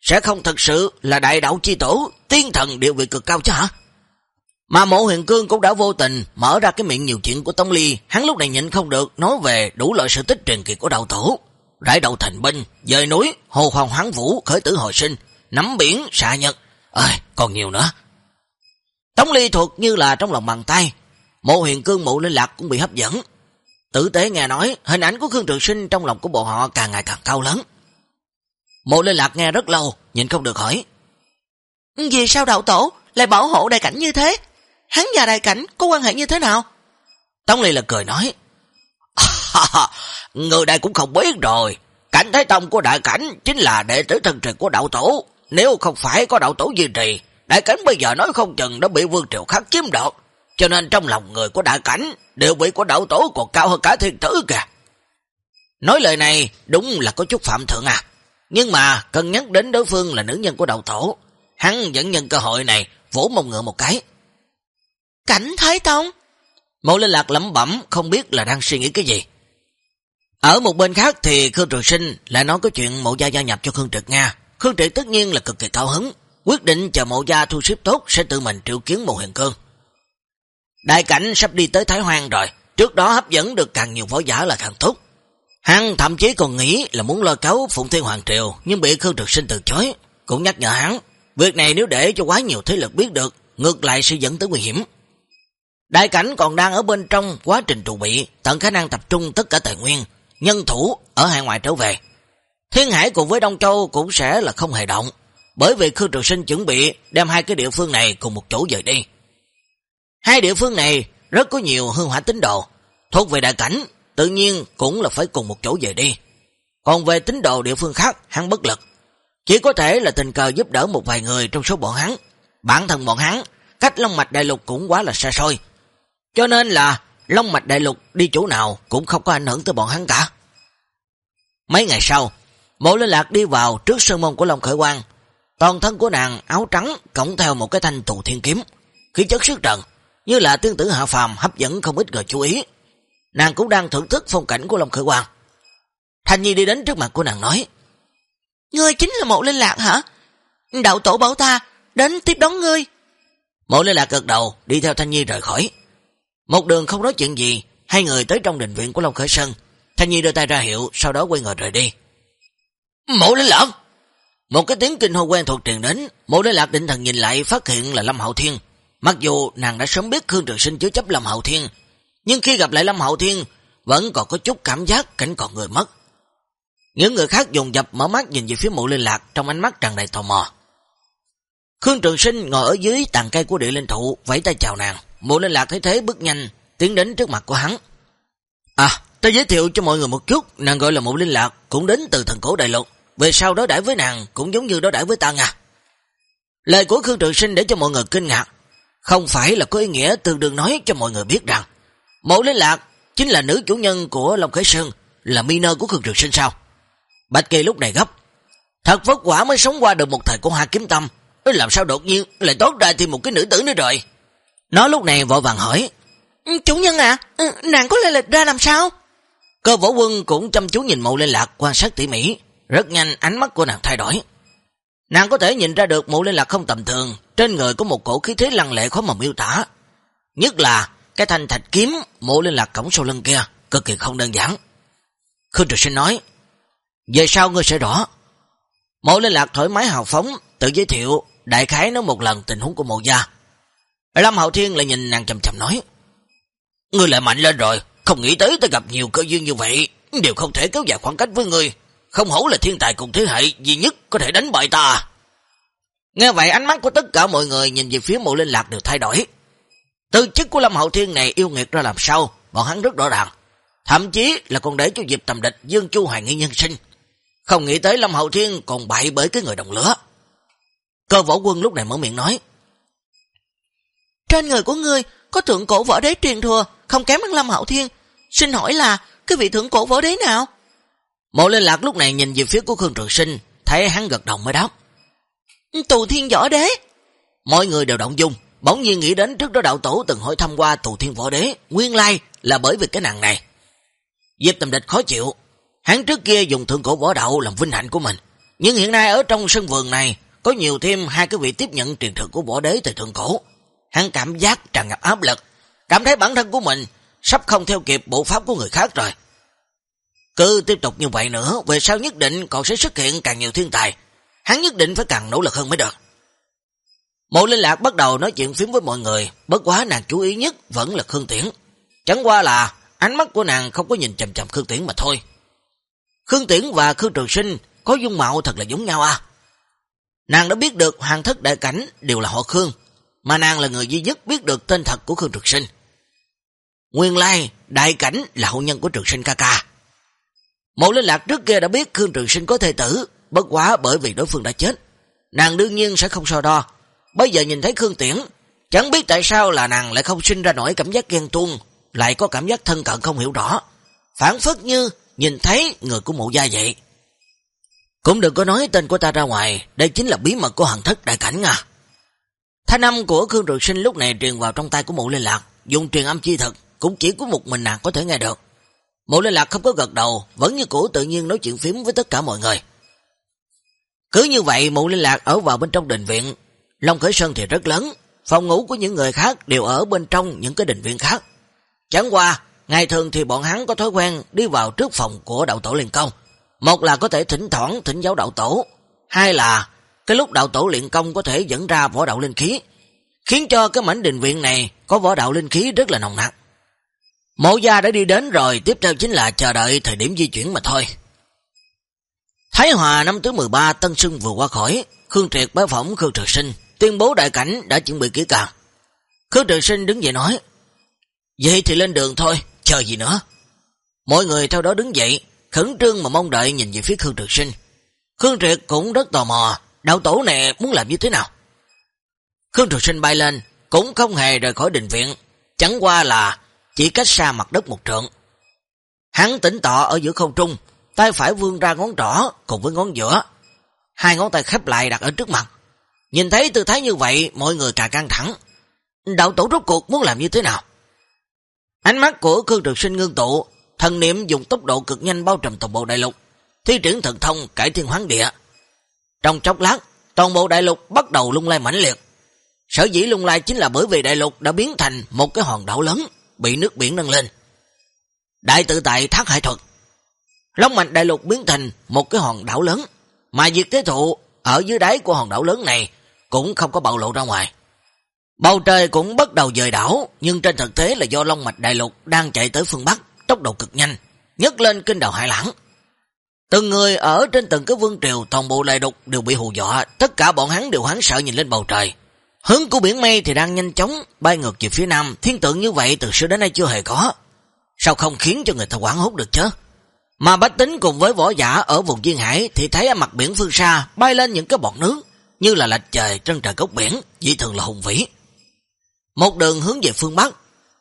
Sẽ không thật sự là đại đạo chi tổ, tiên thần địa vị cực cao chứ hả? Mà mộ huyền cương cũng đã vô tình mở ra cái miệng nhiều chuyện của Tống Ly, hắn lúc này nhịn không được nói về đủ loại sự tích truyền kỳ của đạo tổ. Rải đầu thành binh, dời núi, hồ hoàng hoáng vũ, khởi tử hồi sinh, nắm biển, xạ nhật, ơi còn nhiều nữa. Tống ly thuộc như là trong lòng bàn tay. Mộ huyền cương mộ linh lạc cũng bị hấp dẫn. Tử tế nghe nói, hình ảnh của Khương Trường Sinh trong lòng của bộ họ càng ngày càng cao lớn. Mộ linh lạc nghe rất lâu, nhìn không được hỏi. Vì sao đạo tổ lại bảo hộ đại cảnh như thế? Hắn và đại cảnh có quan hệ như thế nào? Tống ly là cười nói. <laughs> người đây cũng không biết rồi. Cảnh Thái Tông của đại cảnh chính là đệ tử thân truyền của đạo tổ. Nếu không phải có đạo tổ duy trì, đại cảnh bây giờ nói không chừng đã bị vương triều khác chiếm đoạt. cho nên trong lòng người của đại cảnh đều bị của đạo tổ còn cao hơn cả thiên tử kìa. Nói lời này đúng là có chút phạm thượng à, nhưng mà cần nhắc đến đối phương là nữ nhân của đạo tổ, hắn vẫn nhân cơ hội này vỗ mông ngựa một cái. Cảnh Thái Tông Mộ Linh Lạc lẩm bẩm không biết là đang suy nghĩ cái gì. Ở một bên khác thì Khương Trường Sinh lại nói có chuyện mộ gia gia nhập cho Khương Trực Nga. Khương Trực tất nhiên là cực kỳ cao hứng, quyết định chờ mộ gia thu xếp tốt sẽ tự mình triệu kiến mộ huyền cương. Đại cảnh sắp đi tới Thái Hoang rồi, trước đó hấp dẫn được càng nhiều võ giả là càng tốt. Hắn thậm chí còn nghĩ là muốn lôi cáo Phụng Thiên Hoàng Triều, nhưng bị Khương Trực Sinh từ chối, cũng nhắc nhở hắn, việc này nếu để cho quá nhiều thế lực biết được, ngược lại sẽ dẫn tới nguy hiểm. Đại cảnh còn đang ở bên trong quá trình trụ bị, tận khả năng tập trung tất cả tài nguyên, nhân thủ ở hải ngoại trở về. Thiên Hải cùng với Đông Châu cũng sẽ là không hề động, bởi vì Khương Trường Sinh chuẩn bị đem hai cái địa phương này cùng một chỗ dời đi. Hai địa phương này rất có nhiều hương hỏa tín đồ, thuộc về đại cảnh, tự nhiên cũng là phải cùng một chỗ dời đi. Còn về tín đồ địa phương khác, hắn bất lực. Chỉ có thể là tình cờ giúp đỡ một vài người trong số bọn hắn. Bản thân bọn hắn, cách Long Mạch Đại Lục cũng quá là xa xôi. Cho nên là Long Mạch Đại Lục đi chỗ nào cũng không có ảnh hưởng tới bọn hắn cả. Mấy ngày sau, mộ linh lạc đi vào trước sơn môn của Long Khởi Quang. Toàn thân của nàng áo trắng cộng theo một cái thanh tù thiên kiếm. Khí chất sức trần, như là tiên tử hạ phàm hấp dẫn không ít người chú ý. Nàng cũng đang thưởng thức phong cảnh của Long Khởi Quang. Thanh Nhi đi đến trước mặt của nàng nói. Ngươi chính là một linh lạc hả? Đạo tổ bảo ta, đến tiếp đón ngươi. Mộ linh lạc gật đầu, đi theo Thanh Nhi rời khỏi. Một đường không nói chuyện gì, hai người tới trong đình viện của Long Khởi Sơn. Thanh Nhi đưa tay ra hiệu, sau đó quay ngồi rời đi. Mộ linh lạc! Một cái tiếng kinh hô quen thuộc truyền đến, mộ linh lạc định thần nhìn lại phát hiện là Lâm Hậu Thiên. Mặc dù nàng đã sớm biết Khương Trường Sinh chứa chấp Lâm Hậu Thiên, nhưng khi gặp lại Lâm Hậu Thiên, vẫn còn có chút cảm giác cảnh còn người mất. Những người khác dùng dập mở mắt nhìn về phía mộ linh lạc trong ánh mắt tràn đầy tò mò. Khương Trường Sinh ngồi ở dưới tàn cây của địa linh thụ, vẫy tay chào nàng. Mộ linh lạc thấy thế bước nhanh, tiến đến trước mặt của hắn. À, ta giới thiệu cho mọi người một chút, nàng gọi là mộ linh lạc, cũng đến từ thần cổ đại lục. Về sau đối đãi với nàng cũng giống như đối đãi với ta nha. Lời của Khương Trường Sinh để cho mọi người kinh ngạc, không phải là có ý nghĩa tương đương nói cho mọi người biết rằng Mộ Linh Lạc chính là nữ chủ nhân của Long Khởi Sơn, là minor của Khương Trường Sinh sao? Bạch Kỳ lúc này gấp. Thật vất quả mới sống qua được một thời của Hoa Kiếm Tâm, làm sao đột nhiên lại tốt ra thì một cái nữ tử nữa rồi. Nó lúc này vội vàng hỏi. Ừ, chủ nhân à, nàng có lệ lịch ra làm sao? Cơ võ quân cũng chăm chú nhìn mộ Linh Lạc quan sát tỉ mỉ. Rất nhanh ánh mắt của nàng thay đổi. Nàng có thể nhìn ra được mụ Linh Lạc không tầm thường, trên người có một cổ khí thế lăng lệ khó mà miêu tả. Nhất là cái thanh thạch kiếm mụ Linh Lạc cổng sau lưng kia, cực kỳ không đơn giản. Khương Trực Sinh nói, về sau ngươi sẽ rõ. Mộ Linh Lạc thoải mái hào phóng, tự giới thiệu, đại khái nói một lần tình huống của mộ gia. Lâm Hậu Thiên lại nhìn nàng chầm chầm nói, Ngươi lại mạnh lên rồi, không nghĩ tới ta gặp nhiều cơ duyên như vậy, đều không thể kéo dài khoảng cách với ngươi, không hổ là thiên tài cùng thế hệ duy nhất có thể đánh bại ta. Nghe vậy ánh mắt của tất cả mọi người nhìn về phía mộ linh lạc đều thay đổi. Tư chức của Lâm Hậu Thiên này yêu nghiệt ra làm sao, bọn hắn rất rõ ràng. Thậm chí là còn để cho dịp tầm địch Dương Chu hoài nghi nhân sinh. Không nghĩ tới Lâm Hậu Thiên còn bại bởi cái người đồng lửa. Cơ võ quân lúc này mở miệng nói. Trên người của ngươi có thượng cổ võ đế truyền thừa, không kém hơn Lâm Hậu Thiên. Xin hỏi là cái vị thượng cổ võ đế nào? Mộ liên Lạc lúc này nhìn về phía của Khương Trường Sinh, thấy hắn gật đầu mới đáp. Tù thiên võ đế. Mọi người đều động dung, bỗng nhiên nghĩ đến trước đó đạo tổ từng hỏi thăm qua tù thiên võ đế, nguyên lai là bởi vì cái nàng này. Diệp tầm địch khó chịu, hắn trước kia dùng thượng cổ võ đạo làm vinh hạnh của mình, nhưng hiện nay ở trong sân vườn này có nhiều thêm hai cái vị tiếp nhận truyền thừa của võ đế từ thượng cổ. Hắn cảm giác tràn ngập áp lực, cảm thấy bản thân của mình sắp không theo kịp bộ pháp của người khác rồi. Cứ tiếp tục như vậy nữa, về sau nhất định còn sẽ xuất hiện càng nhiều thiên tài. Hắn nhất định phải càng nỗ lực hơn mới được. Mộ Linh Lạc bắt đầu nói chuyện phím với mọi người, bất quá nàng chú ý nhất vẫn là Khương Tiễn. Chẳng qua là ánh mắt của nàng không có nhìn chầm chầm Khương Tiễn mà thôi. Khương Tiễn và Khương Trường Sinh có dung mạo thật là giống nhau à. Nàng đã biết được hoàng thất đại cảnh đều là họ Khương, mà nàng là người duy nhất biết được tên thật của Khương Trường Sinh. Nguyên lai, đại cảnh là hậu nhân của Trường Sinh ca ca. Mộ Linh Lạc trước kia đã biết Khương Trường Sinh có thể tử, bất quá bởi vì đối phương đã chết. Nàng đương nhiên sẽ không so đo. Bây giờ nhìn thấy Khương Tiễn, Chẳng biết tại sao là nàng lại không sinh ra nổi cảm giác ghen tuông, lại có cảm giác thân cận không hiểu rõ. Phản phất như nhìn thấy người của mụ gia vậy. Cũng đừng có nói tên của ta ra ngoài, đây chính là bí mật của hằng thất đại cảnh à. Thanh âm của Khương Trường Sinh lúc này truyền vào trong tay của mụ liên lạc, dùng truyền âm chi thực, cũng chỉ có một mình nàng có thể nghe được. Mụ liên lạc không có gật đầu, vẫn như cũ tự nhiên nói chuyện phím với tất cả mọi người. Cứ như vậy mụ liên lạc ở vào bên trong đình viện, Long Khởi Sơn thì rất lớn, phòng ngủ của những người khác đều ở bên trong những cái đình viện khác. Chẳng qua, ngày thường thì bọn hắn có thói quen đi vào trước phòng của đạo tổ liền công. Một là có thể thỉnh thoảng thỉnh giáo đạo tổ, hai là cái lúc đạo tổ luyện công có thể dẫn ra võ đạo linh khí, khiến cho cái mảnh đình viện này có võ đạo linh khí rất là nồng nặc. Mộ gia đã đi đến rồi, tiếp theo chính là chờ đợi thời điểm di chuyển mà thôi. Thái Hòa năm thứ 13 Tân Sưng vừa qua khỏi, Khương Triệt bái phỏng Khương Trực Sinh, tuyên bố đại cảnh đã chuẩn bị kỹ càng. Khương Trực Sinh đứng dậy nói, Vậy thì lên đường thôi, chờ gì nữa. Mọi người theo đó đứng dậy, khẩn trương mà mong đợi nhìn về phía Khương Trực Sinh. Khương Triệt cũng rất tò mò, đạo tổ này muốn làm như thế nào. Khương Trực Sinh bay lên, cũng không hề rời khỏi đình viện, chẳng qua là chỉ cách xa mặt đất một trượng. Hắn tỉnh tọ ở giữa không trung, tay phải vươn ra ngón trỏ cùng với ngón giữa. Hai ngón tay khép lại đặt ở trước mặt. Nhìn thấy tư thái như vậy, mọi người càng căng thẳng. Đạo tổ rốt cuộc muốn làm như thế nào? Ánh mắt của Khương Trực Sinh ngưng tụ, thần niệm dùng tốc độ cực nhanh bao trùm toàn bộ đại lục, thi triển thần thông cải thiên hoán địa. Trong chốc lát, toàn bộ đại lục bắt đầu lung lay mãnh liệt. Sở dĩ lung lay chính là bởi vì đại lục đã biến thành một cái hòn đảo lớn, bị nước biển nâng lên. Đại tự tại thác hải thuật. Long mạch đại lục biến thành một cái hòn đảo lớn, mà diệt thế thụ ở dưới đáy của hòn đảo lớn này cũng không có bạo lộ ra ngoài. Bầu trời cũng bắt đầu dời đảo, nhưng trên thực tế là do Long mạch đại lục đang chạy tới phương Bắc, tốc độ cực nhanh, nhấc lên kinh đảo hải lãng. Từng người ở trên từng cái vương triều toàn bộ đại lục đều bị hù dọa, tất cả bọn hắn đều hoảng sợ nhìn lên bầu trời. Hướng của biển mây thì đang nhanh chóng bay ngược về phía nam, thiên tượng như vậy từ xưa đến nay chưa hề có. Sao không khiến cho người ta quảng hốt được chứ? Mà bách tính cùng với võ giả ở vùng duyên hải thì thấy ở mặt biển phương xa bay lên những cái bọt nước như là lạch trời trên trời gốc biển, dị thường là hùng vĩ. Một đường hướng về phương Bắc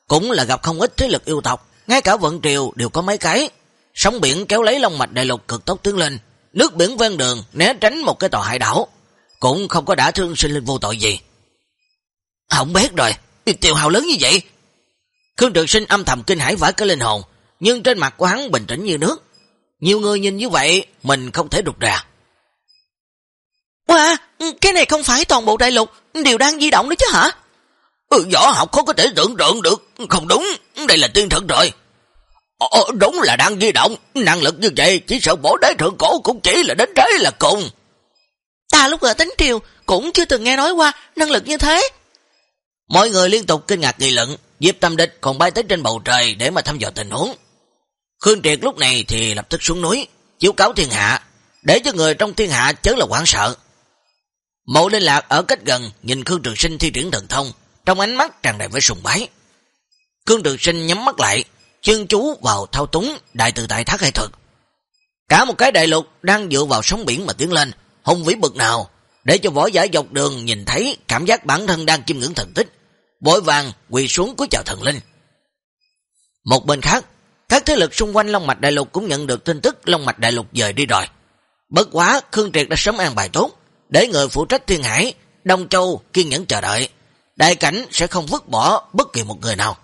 cũng là gặp không ít thế lực yêu tộc, ngay cả vận triều đều có mấy cái. Sóng biển kéo lấy long mạch đại lục cực tốc tiến lên, nước biển ven đường né tránh một cái tòa hải đảo, cũng không có đã thương sinh linh vô tội gì. Hỏng bét rồi, tiêu hào lớn như vậy. Khương Trường Sinh âm thầm kinh hãi vãi cái linh hồn, nhưng trên mặt của hắn bình tĩnh như nước. Nhiều người nhìn như vậy, mình không thể rụt rà. Wow, cái này không phải toàn bộ đại lục, đều đang di động đó chứ hả? Ừ, võ học khó có thể tưởng tượng được, không đúng, đây là tiên thật rồi. Ờ, đúng là đang di động, năng lực như vậy, chỉ sợ bổ đế thượng cổ cũng chỉ là đến thế là cùng. Ta lúc ở tính triều cũng chưa từng nghe nói qua năng lực như thế. Mọi người liên tục kinh ngạc nghị luận, Diệp Tâm Địch còn bay tới trên bầu trời để mà thăm dò tình huống. Khương Triệt lúc này thì lập tức xuống núi, chiếu cáo thiên hạ, để cho người trong thiên hạ chớ là quảng sợ. Mộ liên lạc ở cách gần nhìn Khương Trường Sinh thi triển thần thông, trong ánh mắt tràn đầy với sùng bái. Khương Trường Sinh nhắm mắt lại, chân chú vào thao túng đại tự tại thác hệ thuật. Cả một cái đại lục đang dựa vào sóng biển mà tiến lên, hùng vĩ bực nào, để cho võ giả dọc đường nhìn thấy cảm giác bản thân đang chiêm ngưỡng thần tích, bội vàng quỳ xuống cúi chào thần linh. Một bên khác, các thế lực xung quanh Long Mạch Đại Lục cũng nhận được tin tức Long Mạch Đại Lục dời đi rồi. Bất quá, Khương Triệt đã sớm an bài tốt, để người phụ trách Thiên Hải, Đông Châu kiên nhẫn chờ đợi. Đại cảnh sẽ không vứt bỏ bất kỳ một người nào.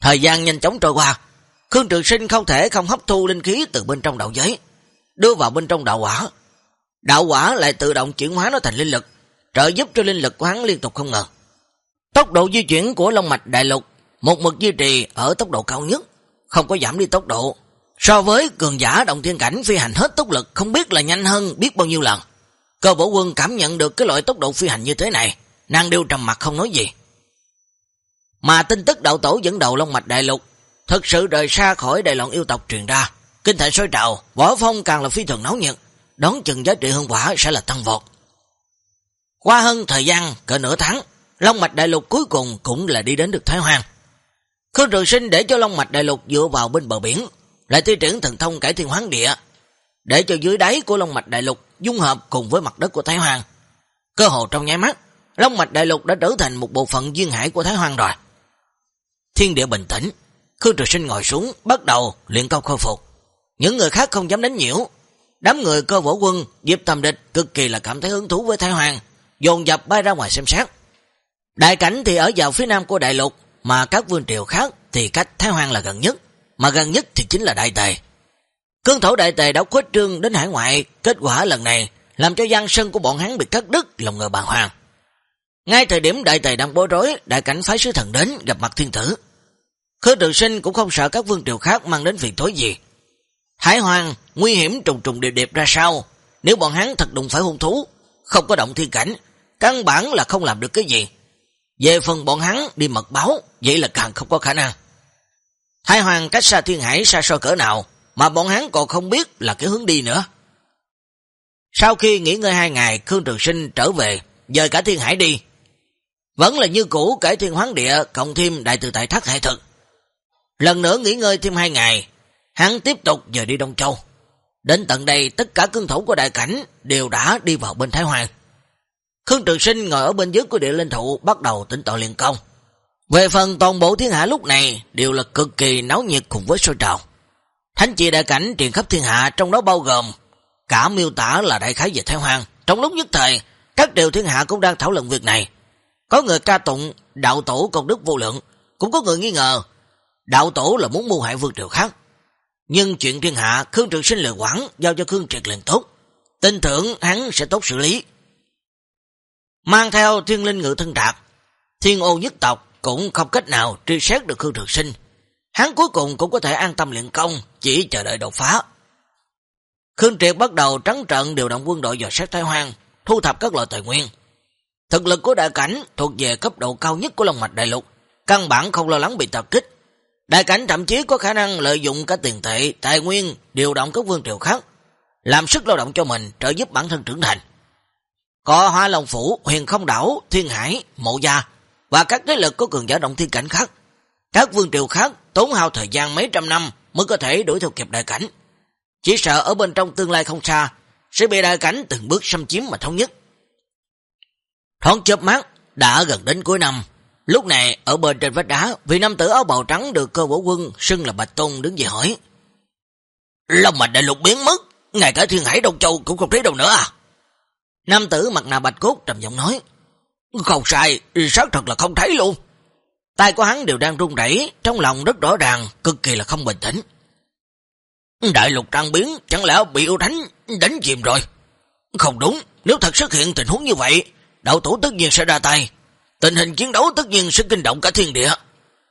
Thời gian nhanh chóng trôi qua, Khương Trường Sinh không thể không hấp thu linh khí từ bên trong đạo giới, đưa vào bên trong đạo quả. Đạo quả lại tự động chuyển hóa nó thành linh lực, trợ giúp cho linh lực của hắn liên tục không ngờ. Tốc độ di chuyển của Long Mạch Đại Lục một mực duy trì ở tốc độ cao nhất, không có giảm đi tốc độ. So với cường giả động thiên cảnh phi hành hết tốc lực không biết là nhanh hơn biết bao nhiêu lần. Cơ bổ quân cảm nhận được cái loại tốc độ phi hành như thế này, nàng đều trầm mặt không nói gì. Mà tin tức đạo tổ dẫn đầu Long Mạch Đại Lục thật sự rời xa khỏi đại loạn yêu tộc truyền ra. Kinh thể sôi trào, võ phong càng là phi thường nấu nhiệt, đón chừng giá trị hương quả sẽ là tăng vọt. Qua hơn thời gian cỡ nửa tháng, Long Mạch Đại Lục cuối cùng cũng là đi đến được Thái Hoàng. Khương Trường Sinh để cho Long Mạch Đại Lục dựa vào bên bờ biển, lại thi triển thần thông cải thiên hoán địa, để cho dưới đáy của Long Mạch Đại Lục dung hợp cùng với mặt đất của Thái Hoàng. Cơ hồ trong nháy mắt, Long mạch đại lục đã trở thành một bộ phận duyên hải của Thái hoàng rồi. Thiên địa bình tĩnh, Khương Trường Sinh ngồi xuống, bắt đầu luyện công khôi phục. Những người khác không dám đánh nhiễu. Đám người cơ võ quân, Diệp Tầm Địch cực kỳ là cảm thấy hứng thú với Thái Hoàng, dồn dập bay ra ngoài xem xét. Đại cảnh thì ở vào phía nam của đại lục, mà các vương triều khác thì cách Thái Hoàng là gần nhất, mà gần nhất thì chính là Đại Tề. Cương thổ Đại Tề đã khuếch trương đến hải ngoại, kết quả lần này làm cho gian sân của bọn hắn bị cắt đứt lòng ngờ bàn hoàng. Ngay thời điểm Đại Tề đang bối rối, đại cảnh phái sứ thần đến gặp mặt thiên tử. Khứ trường sinh cũng không sợ các vương triều khác mang đến phiền tối gì. Hải hoàng, nguy hiểm trùng trùng điệp điệp ra sao? Nếu bọn hắn thật đụng phải hung thú, không có động thiên cảnh, căn bản là không làm được cái gì. Về phần bọn hắn đi mật báo, vậy là càng không có khả năng. thái hoàng cách xa thiên hải xa xôi cỡ nào, mà bọn hắn còn không biết là cái hướng đi nữa. Sau khi nghỉ ngơi hai ngày, Khương Trường Sinh trở về, dời cả thiên hải đi. Vẫn là như cũ cải thiên hoán địa, cộng thêm đại từ tại thất hệ thực. Lần nữa nghỉ ngơi thêm hai ngày, hắn tiếp tục dời đi Đông Châu. Đến tận đây, tất cả cương thủ của đại cảnh đều đã đi vào bên Thái Hoàng. Khương Trường Sinh ngồi ở bên dưới của địa linh thụ bắt đầu tỉnh tội liên công. Về phần toàn bộ thiên hạ lúc này đều là cực kỳ náo nhiệt cùng với sôi trào. Thánh trị đại cảnh truyền khắp thiên hạ trong đó bao gồm cả miêu tả là đại khái về Thái Hoàng. Trong lúc nhất thời, các điều thiên hạ cũng đang thảo luận việc này. Có người ca tụng đạo tổ công đức vô lượng, cũng có người nghi ngờ đạo tổ là muốn mưu hại vương triều khác. Nhưng chuyện thiên hạ, Khương Trường Sinh lời quản giao cho Khương Triệt liền tốt. Tin tưởng hắn sẽ tốt xử lý. Mang theo thiên linh ngự thân trạc, thiên ô nhất tộc cũng không cách nào truy xét được Khương Trường Sinh. Hắn cuối cùng cũng có thể an tâm luyện công, chỉ chờ đợi đột phá. Khương Triệt bắt đầu trắng trận điều động quân đội dò xét Thái Hoang, thu thập các loại tài nguyên. Thực lực của đại cảnh thuộc về cấp độ cao nhất của Long Mạch Đại Lục, căn bản không lo lắng bị tập kích. Đại cảnh thậm chí có khả năng lợi dụng cả tiền tệ, tài nguyên, điều động các vương triều khác, làm sức lao động cho mình, trợ giúp bản thân trưởng thành. Có Hoa Long Phủ, Huyền Không Đảo, Thiên Hải, Mộ Gia và các thế lực có cường giả động thiên cảnh khác. Các vương triều khác tốn hao thời gian mấy trăm năm mới có thể đuổi theo kịp đại cảnh. Chỉ sợ ở bên trong tương lai không xa, sẽ bị đại cảnh từng bước xâm chiếm mà thống nhất. Thoáng chớp mắt, đã gần đến cuối năm. Lúc này, ở bên trên vách đá, vị nam tử áo bào trắng được cơ bổ quân, xưng là Bạch Tôn đứng dậy hỏi. Long mạch đại lục biến mất, ngay cả thiên hải Đông Châu cũng không thấy đâu nữa à? Nam tử mặt nạ bạch cốt trầm giọng nói. Không sai, xác thật là không thấy luôn. Tay của hắn đều đang run rẩy, trong lòng rất rõ ràng, cực kỳ là không bình tĩnh. Đại lục trang biến, chẳng lẽ bị yêu thánh đánh chìm rồi? Không đúng, nếu thật xuất hiện tình huống như vậy, đạo tổ tất nhiên sẽ ra tay. Tình hình chiến đấu tất nhiên sẽ kinh động cả thiên địa.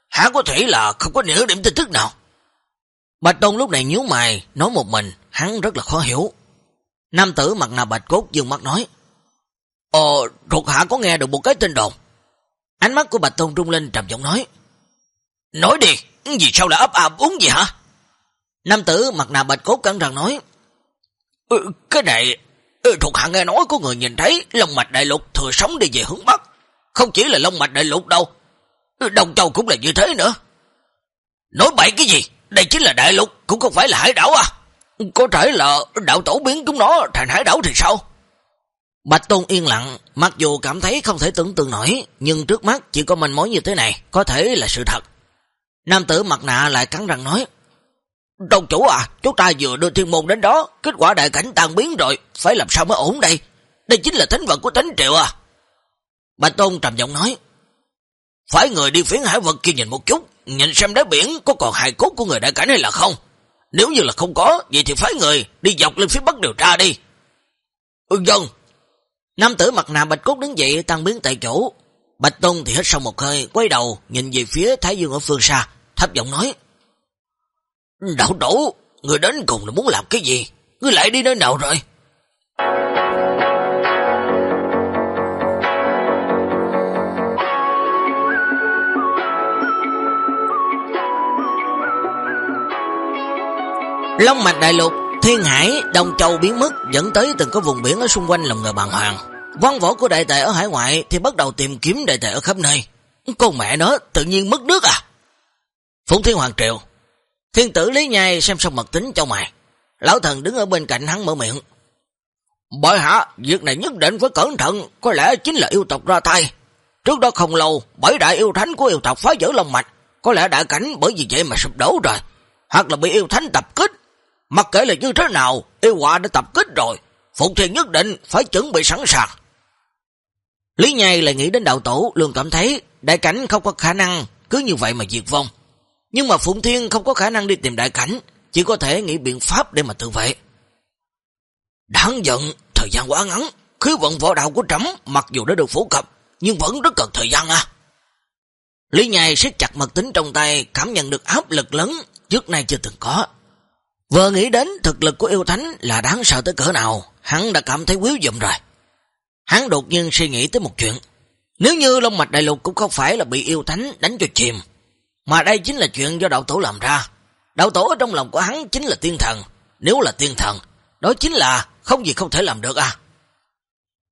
Hả có thể là không có nửa điểm tin tức nào. Bạch Tôn lúc này nhíu mày, nói một mình, hắn rất là khó hiểu. Nam tử mặt nạ bạch cốt dương mắt nói. Ồ, thuộc hạ có nghe được một cái tin đồn. Ánh mắt của Bạch Tôn trung linh trầm giọng nói. Nói đi, vì sao lại ấp ạp uống gì hả? Nam tử mặt nạ bạch cốt cẩn rằng nói. Ừ, cái này, ừ, thuộc hạ nghe nói có người nhìn thấy Long Mạch Đại Lục thừa sống đi về hướng Bắc. Không chỉ là Long Mạch Đại Lục đâu. Ừ, Đông Châu cũng là như thế nữa. Nói bậy cái gì? Đây chính là Đại Lục, cũng không phải là hải đảo à. Có thể là đạo tổ biến chúng nó thành hải đảo thì sao? Bạch Tôn yên lặng, mặc dù cảm thấy không thể tưởng tượng nổi, nhưng trước mắt chỉ có mình mối như thế này, có thể là sự thật. Nam tử mặt nạ lại cắn răng nói, Đồng chủ à, chúng ta vừa đưa thiên môn đến đó, kết quả đại cảnh tan biến rồi, phải làm sao mới ổn đây? Đây chính là thánh vật của thánh triệu à. Bạch Tôn trầm giọng nói, phải người đi phiến hải vật kia nhìn một chút, nhìn xem đáy biển có còn hài cốt của người đại cảnh hay là không. Nếu như là không có, vậy thì phái người đi dọc lên phía bắc điều tra đi. Ừ dân. Nam tử mặt nạ bạch cốt đứng dậy tăng biến tại chỗ. Bạch Tôn thì hết sau một hơi, quay đầu, nhìn về phía Thái Dương ở phương xa, thấp giọng nói. Đạo đổ, người đến cùng là muốn làm cái gì? Ngươi lại đi nơi nào rồi? Long mạch đại lục, thiên hải, đông châu biến mất dẫn tới từng có vùng biển ở xung quanh lòng người bàn hoàng. Văn võ của đại tệ ở hải ngoại thì bắt đầu tìm kiếm đại tệ ở khắp nơi. Con mẹ nó tự nhiên mất nước à? Phụng Thiên Hoàng Triệu Thiên tử Lý Nhai xem xong mật tính cho mày. Lão thần đứng ở bên cạnh hắn mở miệng. Bởi hạ, việc này nhất định phải cẩn thận, có lẽ chính là yêu tộc ra tay. Trước đó không lâu, bảy đại yêu thánh của yêu tộc phá vỡ lòng mạch, có lẽ đại cảnh bởi vì vậy mà sụp đổ rồi, hoặc là bị yêu thánh tập kích. Mặc kệ là như thế nào, yêu họa đã tập kích rồi, Phụng Thiên nhất định phải chuẩn bị sẵn sàng. Lý Nhai lại nghĩ đến đạo tổ, luôn cảm thấy đại cảnh không có khả năng cứ như vậy mà diệt vong. Nhưng mà Phụng Thiên không có khả năng đi tìm đại cảnh, chỉ có thể nghĩ biện pháp để mà tự vệ. Đáng giận, thời gian quá ngắn, khí vận võ đạo của trẫm mặc dù đã được phổ cập, nhưng vẫn rất cần thời gian à. Lý Nhai siết chặt mật tính trong tay, cảm nhận được áp lực lớn trước nay chưa từng có. Vừa nghĩ đến thực lực của yêu thánh là đáng sợ tới cỡ nào, hắn đã cảm thấy quýu dùm rồi. Hắn đột nhiên suy nghĩ tới một chuyện. Nếu như Long Mạch Đại Lục cũng không phải là bị yêu thánh đánh cho chìm, mà đây chính là chuyện do đạo tổ làm ra. Đạo tổ ở trong lòng của hắn chính là tiên thần. Nếu là tiên thần, đó chính là không gì không thể làm được à.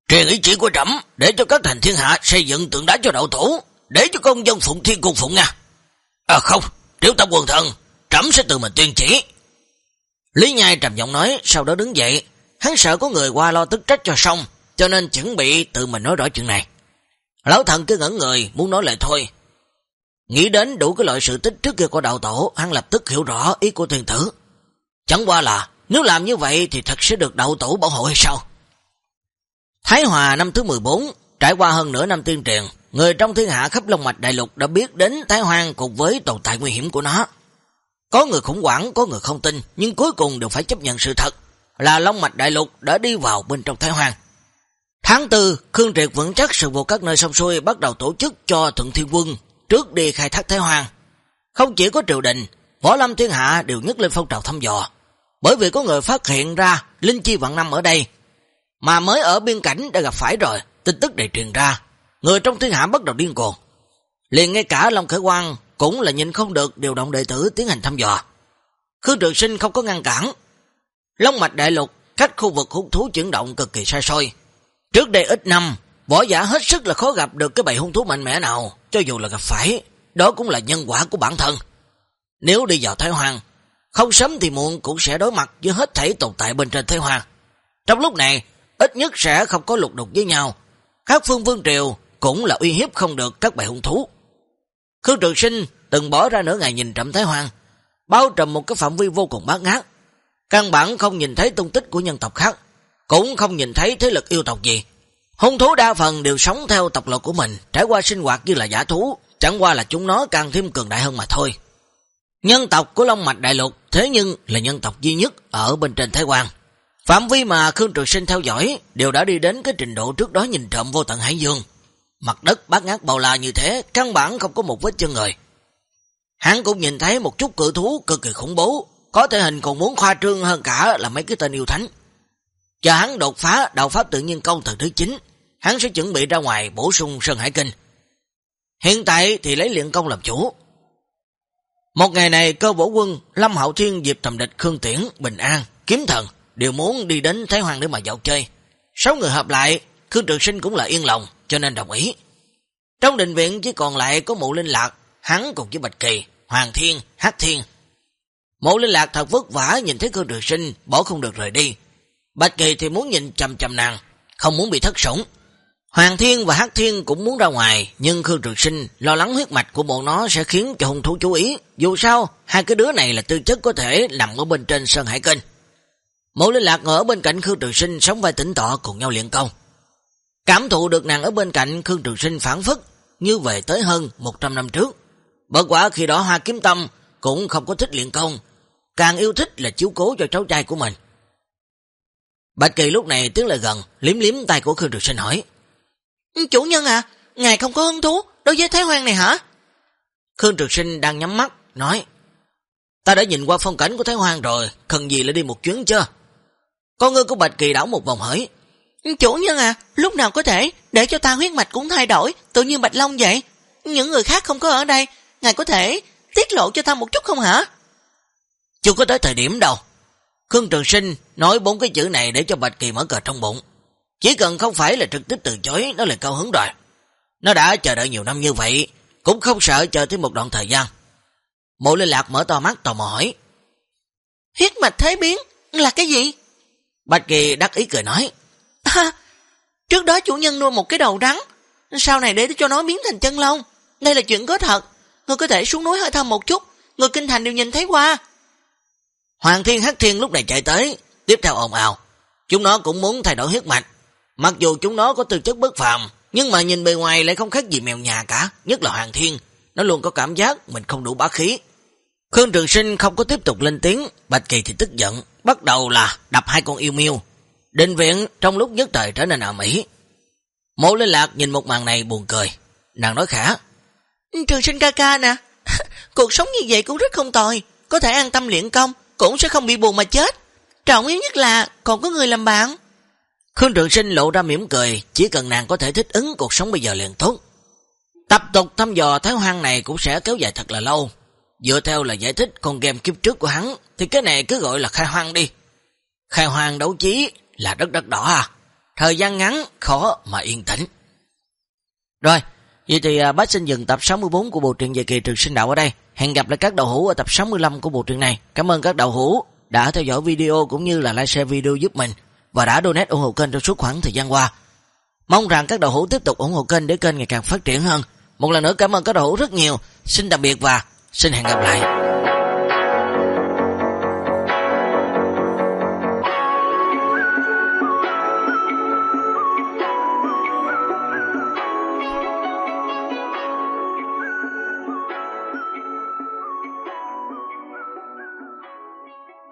Truyền ý chỉ của trẫm để cho các thành thiên hạ xây dựng tượng đá cho đạo tổ, để cho công dân phụng thiên cung phụng nha. À không, triệu tâm quần thần, trẫm sẽ tự mình tuyên chỉ. Lý Nhai trầm giọng nói, sau đó đứng dậy, hắn sợ có người qua lo tức trách cho xong, cho nên chuẩn bị tự mình nói rõ chuyện này. Lão thần cứ ngẩn người, muốn nói lại thôi. Nghĩ đến đủ cái loại sự tích trước kia của đạo tổ, hắn lập tức hiểu rõ ý của thiên tử. Chẳng qua là, nếu làm như vậy thì thật sẽ được đạo tổ bảo hộ hay sao? Thái Hòa năm thứ 14, trải qua hơn nửa năm tiên truyền, người trong thiên hạ khắp Long Mạch Đại Lục đã biết đến Thái Hoang cùng với tồn tại nguy hiểm của nó. Có người khủng hoảng, có người không tin, nhưng cuối cùng đều phải chấp nhận sự thật, là Long Mạch Đại Lục đã đi vào bên trong Thái hoàng Tháng 4, Khương Triệt vững chắc sự vụ các nơi sông xuôi bắt đầu tổ chức cho Thượng Thiên Quân trước đi khai thác Thái hoàng Không chỉ có triều đình, võ lâm thiên hạ đều nhất lên phong trào thăm dò, bởi vì có người phát hiện ra Linh Chi Vạn Năm ở đây, mà mới ở biên cảnh đã gặp phải rồi, tin tức đầy truyền ra, người trong thiên hạ bắt đầu điên cuồng. Liền ngay cả Long Khởi Quang cũng là nhìn không được điều động đệ tử tiến hành thăm dò. Khương Trường Sinh không có ngăn cản. Long Mạch Đại Lục cách khu vực hung thú chuyển động cực kỳ xa xôi. Trước đây ít năm, võ giả hết sức là khó gặp được cái bầy hung thú mạnh mẽ nào, cho dù là gặp phải, đó cũng là nhân quả của bản thân. Nếu đi vào Thái Hoàng, không sớm thì muộn cũng sẽ đối mặt với hết thảy tồn tại bên trên Thái Hoàng. Trong lúc này, ít nhất sẽ không có lục đục với nhau. Các phương vương triều cũng là uy hiếp không được các bầy hung thú. Khương Trường Sinh từng bỏ ra nửa ngày nhìn trầm Thái Hoàng, bao trùm một cái phạm vi vô cùng bát ngát. Căn bản không nhìn thấy tung tích của nhân tộc khác, cũng không nhìn thấy thế lực yêu tộc gì. Hung thú đa phần đều sống theo tộc luật của mình, trải qua sinh hoạt như là giả thú, chẳng qua là chúng nó càng thêm cường đại hơn mà thôi. Nhân tộc của Long Mạch Đại Lục thế nhưng là nhân tộc duy nhất ở bên trên Thái Hoàng, Phạm vi mà Khương Trường Sinh theo dõi đều đã đi đến cái trình độ trước đó nhìn trộm vô tận Hải Dương. Mặt đất bát ngát bao la như thế, căn bản không có một vết chân người. Hắn cũng nhìn thấy một chút cự thú cực kỳ khủng bố, có thể hình còn muốn khoa trương hơn cả là mấy cái tên yêu thánh. Chờ hắn đột phá đạo pháp tự nhiên công thần thứ 9, hắn sẽ chuẩn bị ra ngoài bổ sung Sơn Hải Kinh. Hiện tại thì lấy luyện công làm chủ. Một ngày này cơ bổ quân, Lâm Hậu Thiên, Diệp Thầm Địch, Khương Tiễn, Bình An, Kiếm Thần đều muốn đi đến Thái Hoàng để mà dạo chơi. Sáu người hợp lại, Khương Trường Sinh cũng là yên lòng, cho nên đồng ý. Trong định viện chỉ còn lại có mụ linh lạc, hắn cùng với Bạch Kỳ, Hoàng Thiên, Hát Thiên. Mụ linh lạc thật vất vả nhìn thấy Khương Trường Sinh, bỏ không được rời đi. Bạch Kỳ thì muốn nhìn chầm chầm nàng, không muốn bị thất sủng. Hoàng Thiên và Hát Thiên cũng muốn ra ngoài, nhưng Khương Trường Sinh lo lắng huyết mạch của bọn nó sẽ khiến cho hung thú chú ý. Dù sao, hai cái đứa này là tư chất có thể nằm ở bên trên Sơn Hải Kênh. Mộ Linh Lạc ngồi ở bên cạnh Khương Trường Sinh sống vai tỉnh tọa cùng nhau luyện công. Cảm thụ được nàng ở bên cạnh Khương Trường Sinh phản phất như về tới hơn 100 năm trước. Bất quả khi đó Hoa Kiếm Tâm cũng không có thích luyện công, càng yêu thích là chiếu cố cho cháu trai của mình. Bạch Kỳ lúc này tiến lại gần, liếm liếm tay của Khương Trường Sinh hỏi. Chủ nhân à, ngài không có hứng thú đối với Thái Hoang này hả? Khương Trường Sinh đang nhắm mắt, nói. Ta đã nhìn qua phong cảnh của Thái Hoang rồi, cần gì lại đi một chuyến chưa? Con ngư của Bạch Kỳ đảo một vòng hỏi. Chủ nhân à, lúc nào có thể để cho ta huyết mạch cũng thay đổi, tự như Bạch Long vậy? Những người khác không có ở đây, ngài có thể tiết lộ cho ta một chút không hả? Chưa có tới thời điểm đâu. Khương Trường Sinh nói bốn cái chữ này để cho Bạch Kỳ mở cờ trong bụng. Chỉ cần không phải là trực tiếp từ chối, nó là cao hứng rồi. Nó đã chờ đợi nhiều năm như vậy, cũng không sợ chờ thêm một đoạn thời gian. Mộ Linh Lạc mở to mắt tò mò hỏi. Huyết mạch thế biến là cái gì? Bạch Kỳ đắc ý cười nói. À, trước đó chủ nhân nuôi một cái đầu rắn, sau này để cho nó biến thành chân lông. Đây là chuyện có thật. Người có thể xuống núi hơi thăm một chút, người kinh thành đều nhìn thấy qua. Hoàng Thiên Hắc Thiên lúc này chạy tới, tiếp theo ồn ào. Chúng nó cũng muốn thay đổi huyết mạch. Mặc dù chúng nó có tư chất bất phàm, nhưng mà nhìn bề ngoài lại không khác gì mèo nhà cả, nhất là Hoàng Thiên. Nó luôn có cảm giác mình không đủ bá khí. Khương Trường Sinh không có tiếp tục lên tiếng, Bạch Kỳ thì tức giận, bắt đầu là đập hai con yêu miêu. Định viện trong lúc nhất thời trở nên ảo mỹ. Mộ Linh Lạc nhìn một màn này buồn cười, nàng nói khả. Trường Sinh ca ca nè, <laughs> cuộc sống như vậy cũng rất không tồi, có thể an tâm luyện công, cũng sẽ không bị buồn mà chết. Trọng yếu nhất là còn có người làm bạn. Khương Trường Sinh lộ ra mỉm cười, chỉ cần nàng có thể thích ứng cuộc sống bây giờ liền tốt. Tập tục thăm dò thái hoang này cũng sẽ kéo dài thật là lâu. Dựa theo là giải thích con game kiếp trước của hắn, thì cái này cứ gọi là khai hoang đi. Khai hoang đấu chí là đất đất đỏ à. Thời gian ngắn, khó mà yên tĩnh. Rồi, vậy thì à, bác xin dừng tập 64 của bộ truyện về kỳ trường sinh đạo ở đây. Hẹn gặp lại các đầu hữu ở tập 65 của bộ truyện này. Cảm ơn các đầu hữu đã theo dõi video cũng như là like share video giúp mình và đã donate ủng hộ kênh trong suốt khoảng thời gian qua. Mong rằng các đầu hữu tiếp tục ủng hộ kênh để kênh ngày càng phát triển hơn. Một lần nữa cảm ơn các đầu hữu rất nhiều. Xin tạm biệt và xin hẹn gặp lại.